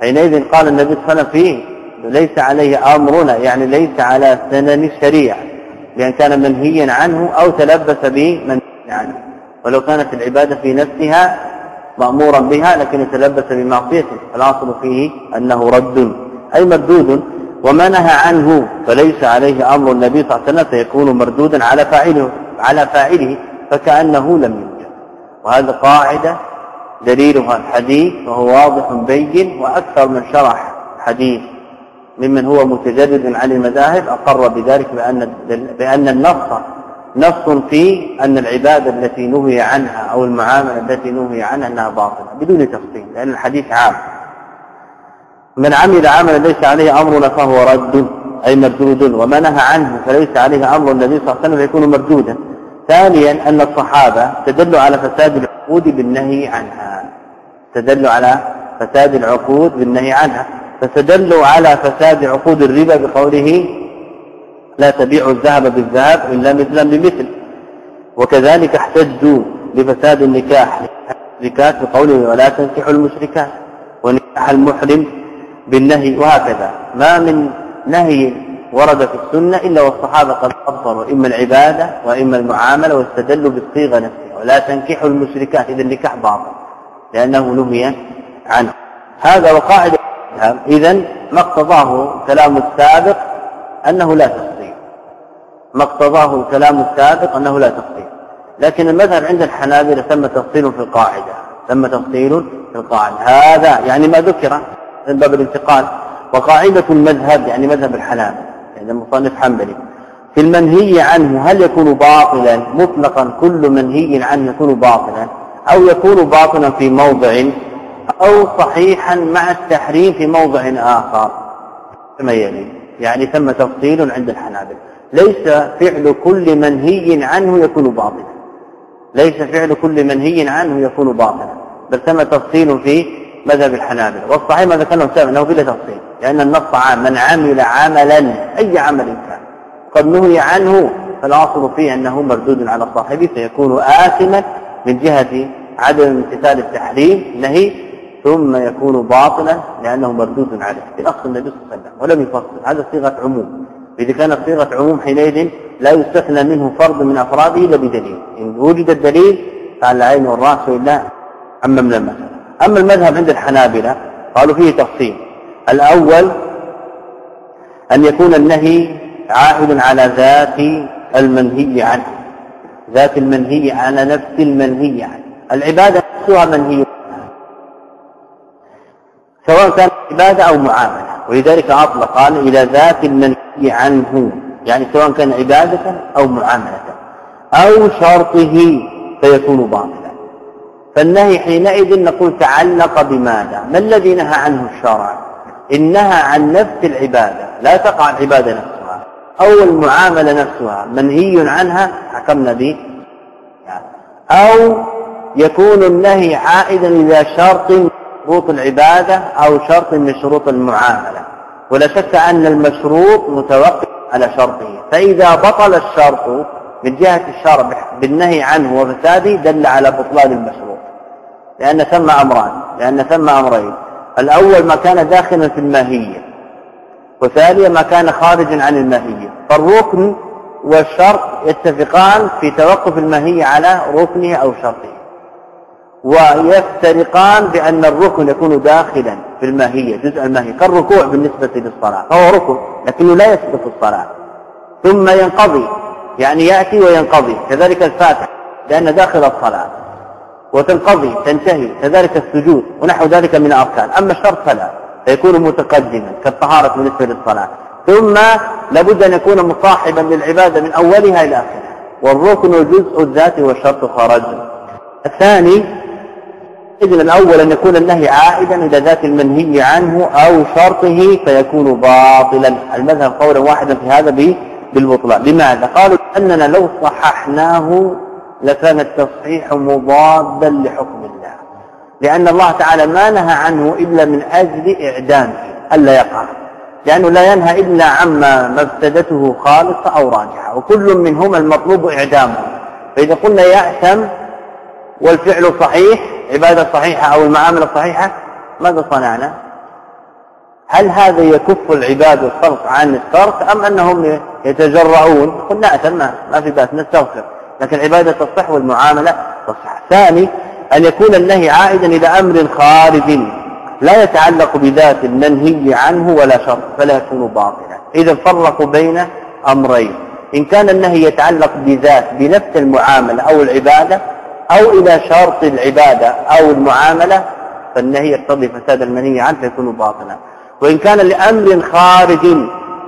حينئذ قال النبي صلى الله عليه وسلم فيه ليس عليه أمرنا يعني ليس على سنن الشريعة لأن كان منهيا عنه أو تلبس به منهيا عنه ولو كانت العبادة في نفسها مأمورا بها لكن تلبس بمعصيته. فالاصل فيه أنه رد أي مردود. وما نهى عنه فليس عليه أمر النبي صلى الله عليه وسلم فيكون مردودا على فاعله على فاعله فكأنه لم يوجد. وهذا قاعدة دليلها الحديث وهو واضح بين وأكثر من شرح حديث. ممن هو متجدد عن المذاهب أقر بذلك بأن بأن النص نص في أن العبادة التي نهي عنها أو المعاملة التي نهي عنها أنها باطلة بدون تفصيل لأن الحديث عام. من عمل عملا ليس عليه أمرنا فهو رد أي مردود وما نهى عنه فليس عليه أمر النبي صلى الله عليه وسلم فيكون مردودا. ثانيا أن الصحابة تدل على فساد العقود بالنهي عنها. تدل على فساد العقود بالنهي عنها. فتدلوا على فساد عقود الربا بقوله لا تبيعوا الذهب بالذهب إلا مثلا بمثل. وكذلك احتجوا لفساد النكاح. المشركات بقوله ولا تنكحوا المشركات. ونكاح المحرم بالنهي وهكذا. ما من نهي ورد في السنة إلا والصحابة قد فضلوا إما العبادة وإما المعاملة واستدلوا بالصيغة نفسها. ولا تنكحوا المشركات. إذا النكاح باطل. لأنه نهي عنه. هذا وقاعدة إذا ما اقتضاه كلام السابق أنه لا تفصيل ما اقتضاه كلام السابق أنه لا تفصيل لكن المذهب عند الحنابلة تم تفصيل في القاعدة. تم تفصيل في القاعدة. هذا يعني ما ذكر من باب الانتقال. وقاعدة المذهب يعني مذهب الحنابلة يعني المصنف حنبلي. في المنهي عنه هل يكون باطلا؟ مطلقا كل منهي عنه يكون باطلا. أو يكون باطلا في موضع أو صحيحا مع التحريم في موضع آخر. كما يلي يعني ثم تفصيل عند الحنابلة ليس فعل كل منهي عنه يكون باطلا. ليس فعل كل منهي عنه يكون باطلا. بل ثم تفصيل في مذهب الحنابلة والصحيح ما ذكرناه سابقا إنه بلا تفصيل. لأن النص عام من عمل عملا أي عمل كان. قد نهي عنه فالأصل فيه أنه مردود على صاحبه فيكون آثما من جهة عدم امتثال التحريم نهي ثم يكون باطلا لأنه مردود عليه بالاصل النبي صلى الله عليه وسلم ولم يفصل. هذا صيغة عموم. إذا كانت صيغة عموم حينئذ لا يستثنى منه فرد من أفراده إلا بدليل. إن وجد الدليل فعلى العين والراس والا عممنا المساله أما المذهب عند الحنابلة قالوا فيه تفصيل. الأول أن يكون النهي عائد على ذات المنهي عنه. ذات المنهي على نفس المنهي عنه. العبادة نفسها منهي سواء كانت عبادة أو معاملة. ولذلك أطلق قال إلى ذات المنهي عنه. يعني سواء كان عبادة أو معاملة. أو شرطه فيكون باطلا. فالنهي حينئذ نقول تعلق بماذا؟ ما الذي نهى عنه الشرع؟ إن نهى عن نفس العبادة. لا تقع العبادة نفسها. أو المعاملة نفسها. منهي عنها حكمنا به. أو يكون النهي عائدا إلى شرط شروط العبادة أو شرط من شروط المعاملة. ولا شك أن المشروط متوقف على شرطه. فإذا بطل الشرط من جهة الشرع بالنهي عنه وفساده دل على بطلان المشروط. لأن ثم أمران. لأن ثم أمرين. الأول ما كان داخلا في الماهية. وثانيا ما كان خارجا عن الماهية. فالركن والشرط يتفقان في توقف الماهية على ركنه أو شرطه. ويفترقان بأن الركن يكون داخلا في الماهية جزء الماهية كالركوع بالنسبة للصلاة فهو ركن لكنه لا يسبق الصلاة. ثم ينقضي يعني يأتي وينقضي كذلك الفاتح لأن داخل الصلاة. وتنقضي تنتهي كذلك السجود ونحو ذلك من الأركان. أما الشرط فلا فيكون متقدما كالطهارة بالنسبة للصلاة. ثم لابد أن يكون مصاحبا للعبادة من أولها إلى آخرها. والركن الجزء الذاتي والشرط خرج الثاني إذن الأول أن يكون النهي عائدا إلى ذات المنهي عنه أو شرطه فيكون باطلا. المذهب قولا واحدا في هذا بالبطلان. لماذا؟ قالوا أننا لو صححناه لكان التصحيح مضادا لحكم الله. لأن الله تعالى ما نهى عنه إلا من أجل إعدامه ألا يقع. لأنه لا ينهى إلا عما مفسدته خالصة أو راجعة وكل منهما المطلوب إعدامه. فإذا قلنا يأثم والفعل صحيح عبادة صحيحة أو المعاملة صحيحة ماذا صنعنا؟ هل هذا يكف العباد والخلق عن الترك أم أنهم يتجرؤون قلنا أتم ما في بأس نستغفر. لكن العبادة تصح والمعاملة تصح ثاني أن يكون النهي عائدا إلى أمر خارج لا يتعلق بذات المنهي عنه ولا شرط فلا يكون باطلا. إذا فرقوا بين أمرين. إن كان النهي يتعلق بذات بنفس المعاملة أو العبادة أو إلى شرط العبادة أو المعاملة فالنهي يقتضي فساد المنهي عنه فيكون باطلا. وإن كان لأمر خارج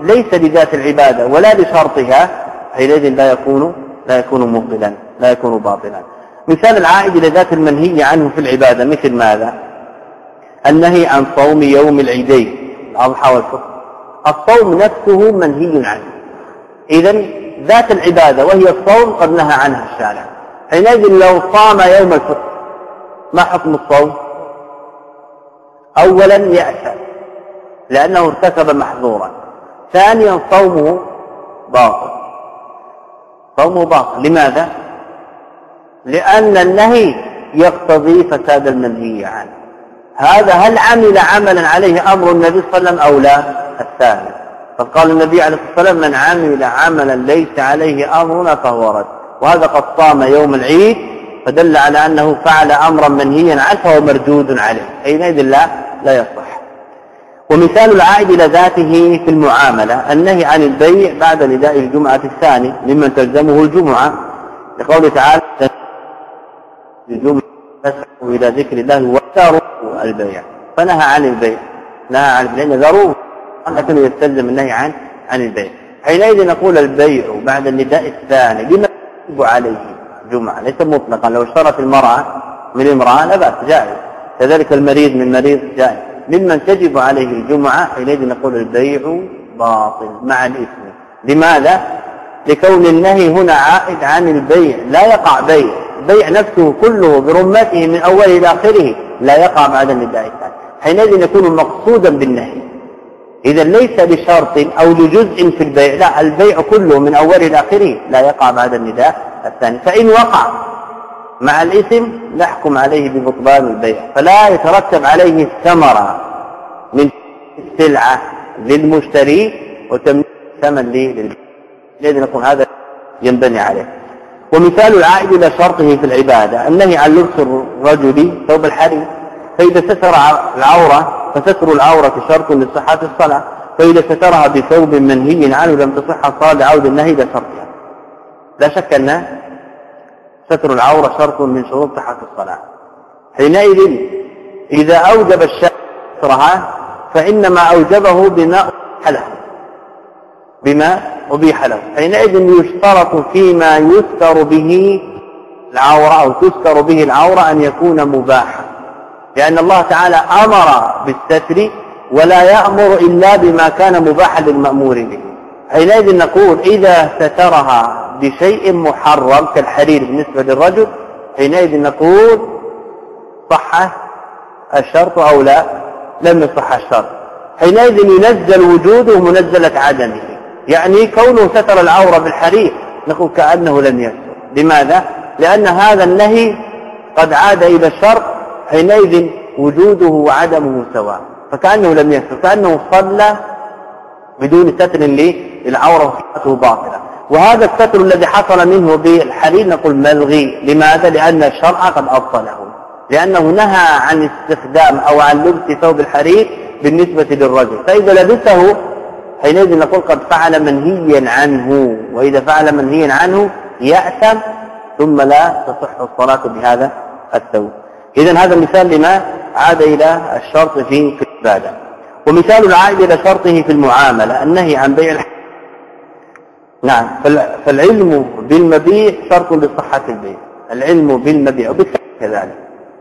ليس لذات العبادة ولا لشرطها حينئذ لا يكون لا يكون مبطلا لا يكون باطلا. مثال العائد إلى ذات المنهي عنه في العبادة مثل ماذا؟ النهي عن صوم يوم العيدين الأضحى والفطر. الصوم نفسه منهي عنه. إذا ذات العبادة وهي الصوم قد نهى عنها الشارع. حينئذ لو صام يوم الفطر. ما حكم الصوم؟ اولا يأسى لأنه ارتكب محظورا. ثانيا صومه باطل. صومه باطل. لماذا؟ لأن النهي يقتضي فساد المنهي عنه. هذا هل عمل عملا عليه أمر النبي صلى الله عليه وسلم أو لا؟ الثاني فقال النبي عليه الصلاة والسلام من عمل عملا ليس عليه أمرنا فهو رد. وهذا قد صام يوم العيد فدل على أنه فعل أمرا منهيا عنه فهو مردود عليه. حينئذ لا لا يصح. ومثال العائد إلى ذاته في المعاملة النهي عن البيع بعد نداء الجمعة الثاني ممن تلزمه الجمعة لقوله تعالى الجمعة فاسعوا إلى ذكر الله وذروا البيع. فنهى عن البيع نهى عن البيع ذروه لكنه يستلزم النهي عن عن البيع. حينئذ نقول البيع بعد النداء الثاني. لما يجب عليه جمعة ليس مطلقا. لو اشترت المرأة من امرأة لا بأس جائز. كذلك المريض من مريض جائز. ممن تجب عليه الجمعة حينئذ نقول البيع باطل مع الإثم. لماذا؟ لكون النهي هنا عائد عن البيع. لا يقع بيع. البيع نفسه كله برمته من أوله إلى آخره لا يقع بعد النداء الثاني. حينئذ يكون مقصودا بالنهي. إذا ليس بشرط أو لجزء في البيع لا البيع كله من أوله إلى آخره لا يقع بعد النداء الثاني. فإن وقع مع الاسم نحكم عليه ببطلان البيع. فلا يترتب عليه الثمرة من السلعة للمشتري وتمنيع الثمن للبيع. لذلك هذا ينبني عليه. ومثال العائد إلى شرطه في العبادة النهي عن لبس الرجل ثوب الحرير فإذا ستر العورة فستر العورة شرط لصحة الصلاة فإذا سترها بثوب منهي عنه لم تصح الصلاة لعود النهي إلى شرطها. لا شك أن ستر العورة شرط من شروط صحة الصلاة. حينئذ إذا أوجب الشارع سترها فإنما أوجبه بما حله بما أبيح له. حينئذ يشترط فيما يستر به العورة أو تستر به العورة أن يكون مباحا. لأن الله تعالى أمر بالستر ولا يأمر إلا بما كان مباحا للمأمور به. حينئذ نقول إذا سترها بشيء محرم كالحرير بالنسبة للرجل حينئذ نقول صح الشرط أو لا؟ لم يصح الشرط. حينئذ ينزل وجوده منزلة عدمه. يعني كونه ستر العورة بالحرير نقول كأنه لم يستر. لماذا؟ لأن هذا النهي قد عاد إلى الشرط حينئذ وجوده وعدمه سواء فكأنه لم يستر كأنه صلى بدون ستر للعورة وصلاته باطلة. وهذا الستر الذي حصل منه بالحرير نقول ملغي. لماذا؟ لأن الشرع قد أبطله. لأنه نهى عن استخدام أو عن لبس ثوب الحرير بالنسبة للرجل. فإذا لبسه حينئذ نقول قد فعل منهيا عنه. وإذا فعل منهيا عنه يأثم ثم لا تصح الصلاة بهذا الثوب. إذا هذا مثال لما عاد إلى الشرط في العبادة. ومثال العائد إلى شرطه في المعاملة النهي عن بيع الحرير نعم فالعلم بالمبيع شرط لصحة البيع. العلم بالمبيع كذلك.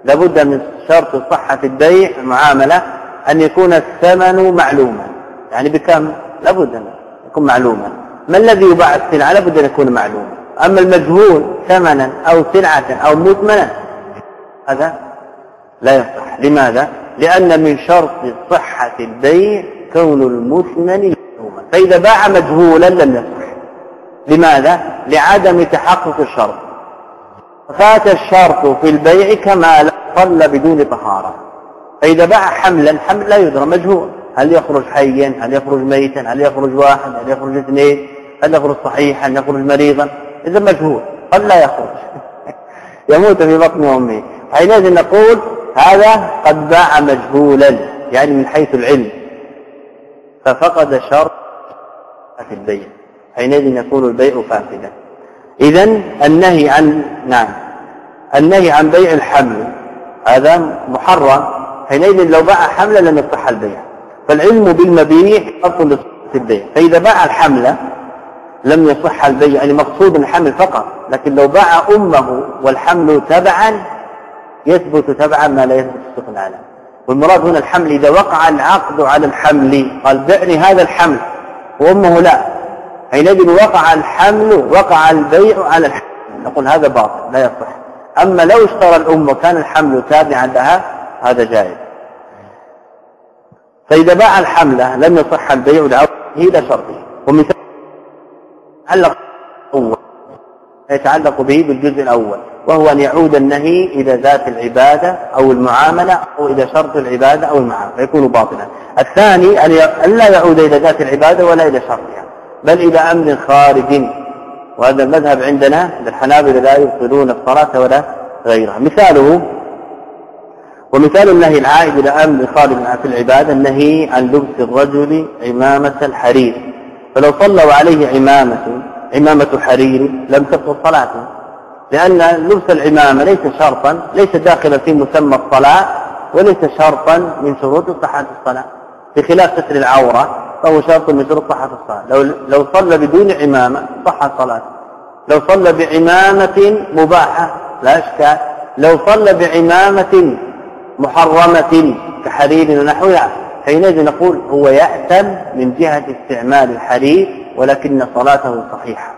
لابد من شرط صحة البيع المعاملة أن يكون الثمن معلوما. يعني بكم؟ لابد أن يكون معلوما. ما الذي يباع السلعة؟ لابد أن يكون معلوما. أما المجهول ثمنا أو سلعة أو مثمنا هذا لا يصح. لماذا؟ لأن من شرط صحة البيع كون المثمن معلوما فإذا باع مجهولا لم يصح. لماذا؟ لعدم تحقق الشرط. فات الشرط في البيع كما لا صلى بدون طهارة. فإذا باع حملا حمل لا يدرى مجهول. هل يخرج حيا؟ هل يخرج ميتا؟ هل يخرج واحد؟ هل يخرج اثنين؟ هل يخرج صحيحا؟ هل يخرج مريضا؟ إذا مجهول. قد لا يخرج. يموت في بطن أمه حينئذ نقول هذا قد باع مجهولا يعني من حيث العلم. ففقد شرط في البيع. حينئذ يكون البيع فاسدا. اذا النهي عن نعم النهي عن بيع الحمل هذا محرم. حينئذ لو باع حملا لم يصح البيع. فالعلم بالمبيع شرط لصحة البيع. فإذا باع الحمل لم يصح البيع يعني مقصود الحمل فقط. لكن لو باع أمه والحمل تبعا يثبت تبعا ما لا يثبت السكن على والمراد هنا الحمل إذا وقع العقد على الحمل قال بعني هذا الحمل وأمه لا. حينئذ وقع الحمل وقع البيع على الحمل. نقول هذا باطل لا يصح. أما لو اشترى الأم وكان الحمل تابعا لها هذا جائز. فإذا باع الحمله لم يصح البيع لعوده إلى شرطه ومثال تعلق يتعلق به بالجزء الأول. وهو أن يعود النهي إلى ذات العبادة أو المعاملة أو إلى شرط العبادة أو المعاملة فيكون باطلا. الثاني أن لا يعود إلى ذات العبادة ولا إلى شرطها بل إلى أمر خارج. وهذا المذهب عندنا الحنابلة لا يبطلون الصلاة ولا غيرها. مثاله ومثال النهي العائد إلى أمر خارج في العبادة النهي عن لبس الرجل عمامة الحرير. فلو صلوا عليه عمامة عمامة حرير لم تبطل صلاته. لأن لبس العمامة ليس شرطا ليس داخلا في مسمى الصلاة وليس شرطا من شروط صحة الصلاة. بخلاف ستر العورة فهو شرط من شروط صحة الصلاة. لو لو صلى بدون عمامة صح صلاته. لو صلى بعمامة مباحة لا إشكال. لو صلى بعمامة محرمة كحرير ونحوها حينئذ نقول هو يأتم من جهة استعمال الحرير ولكن صلاته صحيحة.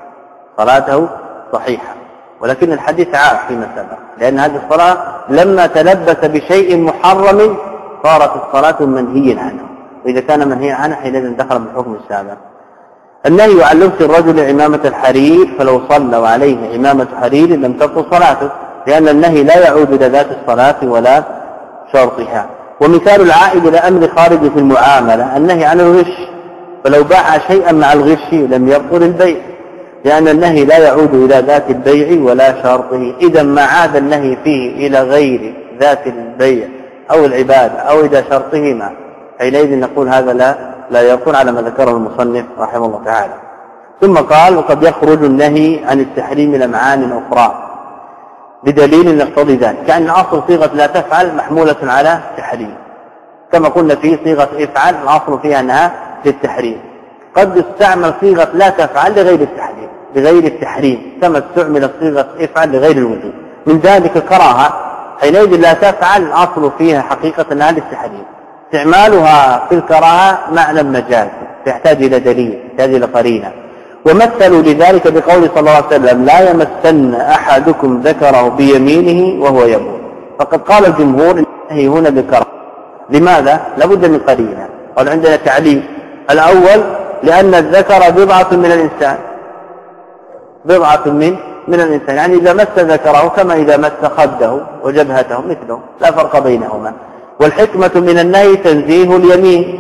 صلاته صحيحة. ولكن الحديث عام فيما سبق. لأن هذه الصلاة لما تلبس بشيء محرم صارت الصلاة منهيا عنه. وإذا كان منهيا عنه حينئذ دخل بالحكم السابق. النهي عن لبس الرجل عمامة الحرير فلو صلوا عليه عمامة حرير لم تبطل صلاته لأن النهي لا يعود إلى ذات الصلاة ولا شرطها. ومثال العائد إلى أمر خارج في المعاملة النهي عن الغش. فلو باع شيئا مع الغش لم يبطل البيع. لأن النهي لا يعود إلى ذات البيع ولا شرطه. إذا ما عاد النهي فيه إلى غير ذات البيع أو العبادة أو إلى شرطهما. حينئذ نقول هذا لا لا يكون على ما ذكره المصنف رحمه الله تعالى. ثم قال وقد يخرج النهي عن التحريم إلى معان أخرى بدليل يقتضي ذلك. كأن الأصل صيغة لا تفعل محمولة على التحريم كما قلنا في صيغة افعل الأصل فيها أنها للتحريم. قد يستعمل صيغة لا تفعل لغير التحريم. لغير التحريم كما استعمل صيغه افعل لغير الوجوب من ذلك الكراهه حينئذ لا تفعل الأصل فيها حقيقة انها للتحريم استعمالها في الكراهة معنى مجاز يحتاج إلى دليل يحتاج إلى قرينة. ومثلوا لذلك بقول صلى الله عليه وسلم لا يمسن أحدكم ذكره بيمينه وهو يبول فقد قال الجمهور هي هنا بكره لماذا؟ لابد من قرينة. قال عندنا تعليل. الأول لأن الذكر بضعة من الإنسان. بضعة من من الإنسان. يعني إذا مس ذكره كما إذا مس خده وجبهته مثله. لا فرق بينهما. والحكمة من النهي تنزيه اليمين.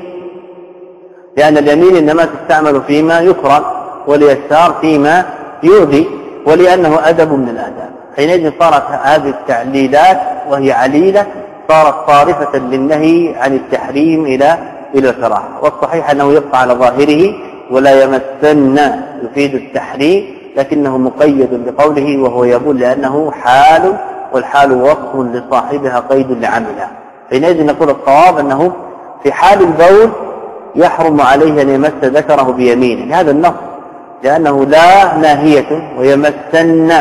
لأن اليمين إنما تستعمل فيما يكره واليسار فيما يؤذي ولأنه أدب من الآداب. حينئذ صارت هذه التعليلات وهي عليلة صارت صارفة للنهي عن التحريم إلى إلى الكراهه والصحيح أنه يبقى على ظاهره ولا يمسن يفيد التحريم لكنه مقيد بقوله وهو يبول لأنه حال والحال وصف لصاحبها قيد لعملها. حينئذ نقول الصواب أنه في حال البول يحرم عليه أن يمس ذكره بيمينه. هذا النص لأنه لا ناهية ويمسن.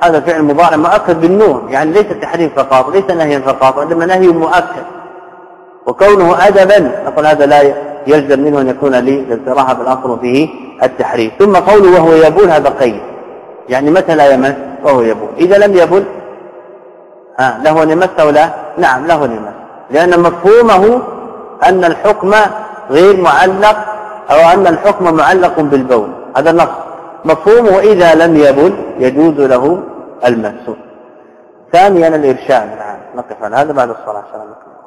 هذا فعل مضارع مؤكد بالنون يعني ليس تحريم فقط ليس نهيا فقط وإنما نهي مؤكد. وكونه أدبا نقول هذا لا يلزم منه أن يكون لي للصراحة بالأصل فيه. التحريم. ثم قوله وهو يبول هذا قيد. يعني متى لا يمس وهو يبول. إذا لم يبول ها له أن يمس أو لا؟ نعم له أن يمس لأن مفهومه أن الحكم غير معلق أو أن الحكم معلق بالبول. هذا النص. مفهومه إذا لم يبل يجوز له المس ثانيا الإرشاد. نعم نقف على هذا بعد الصلاة. سلام عليكم.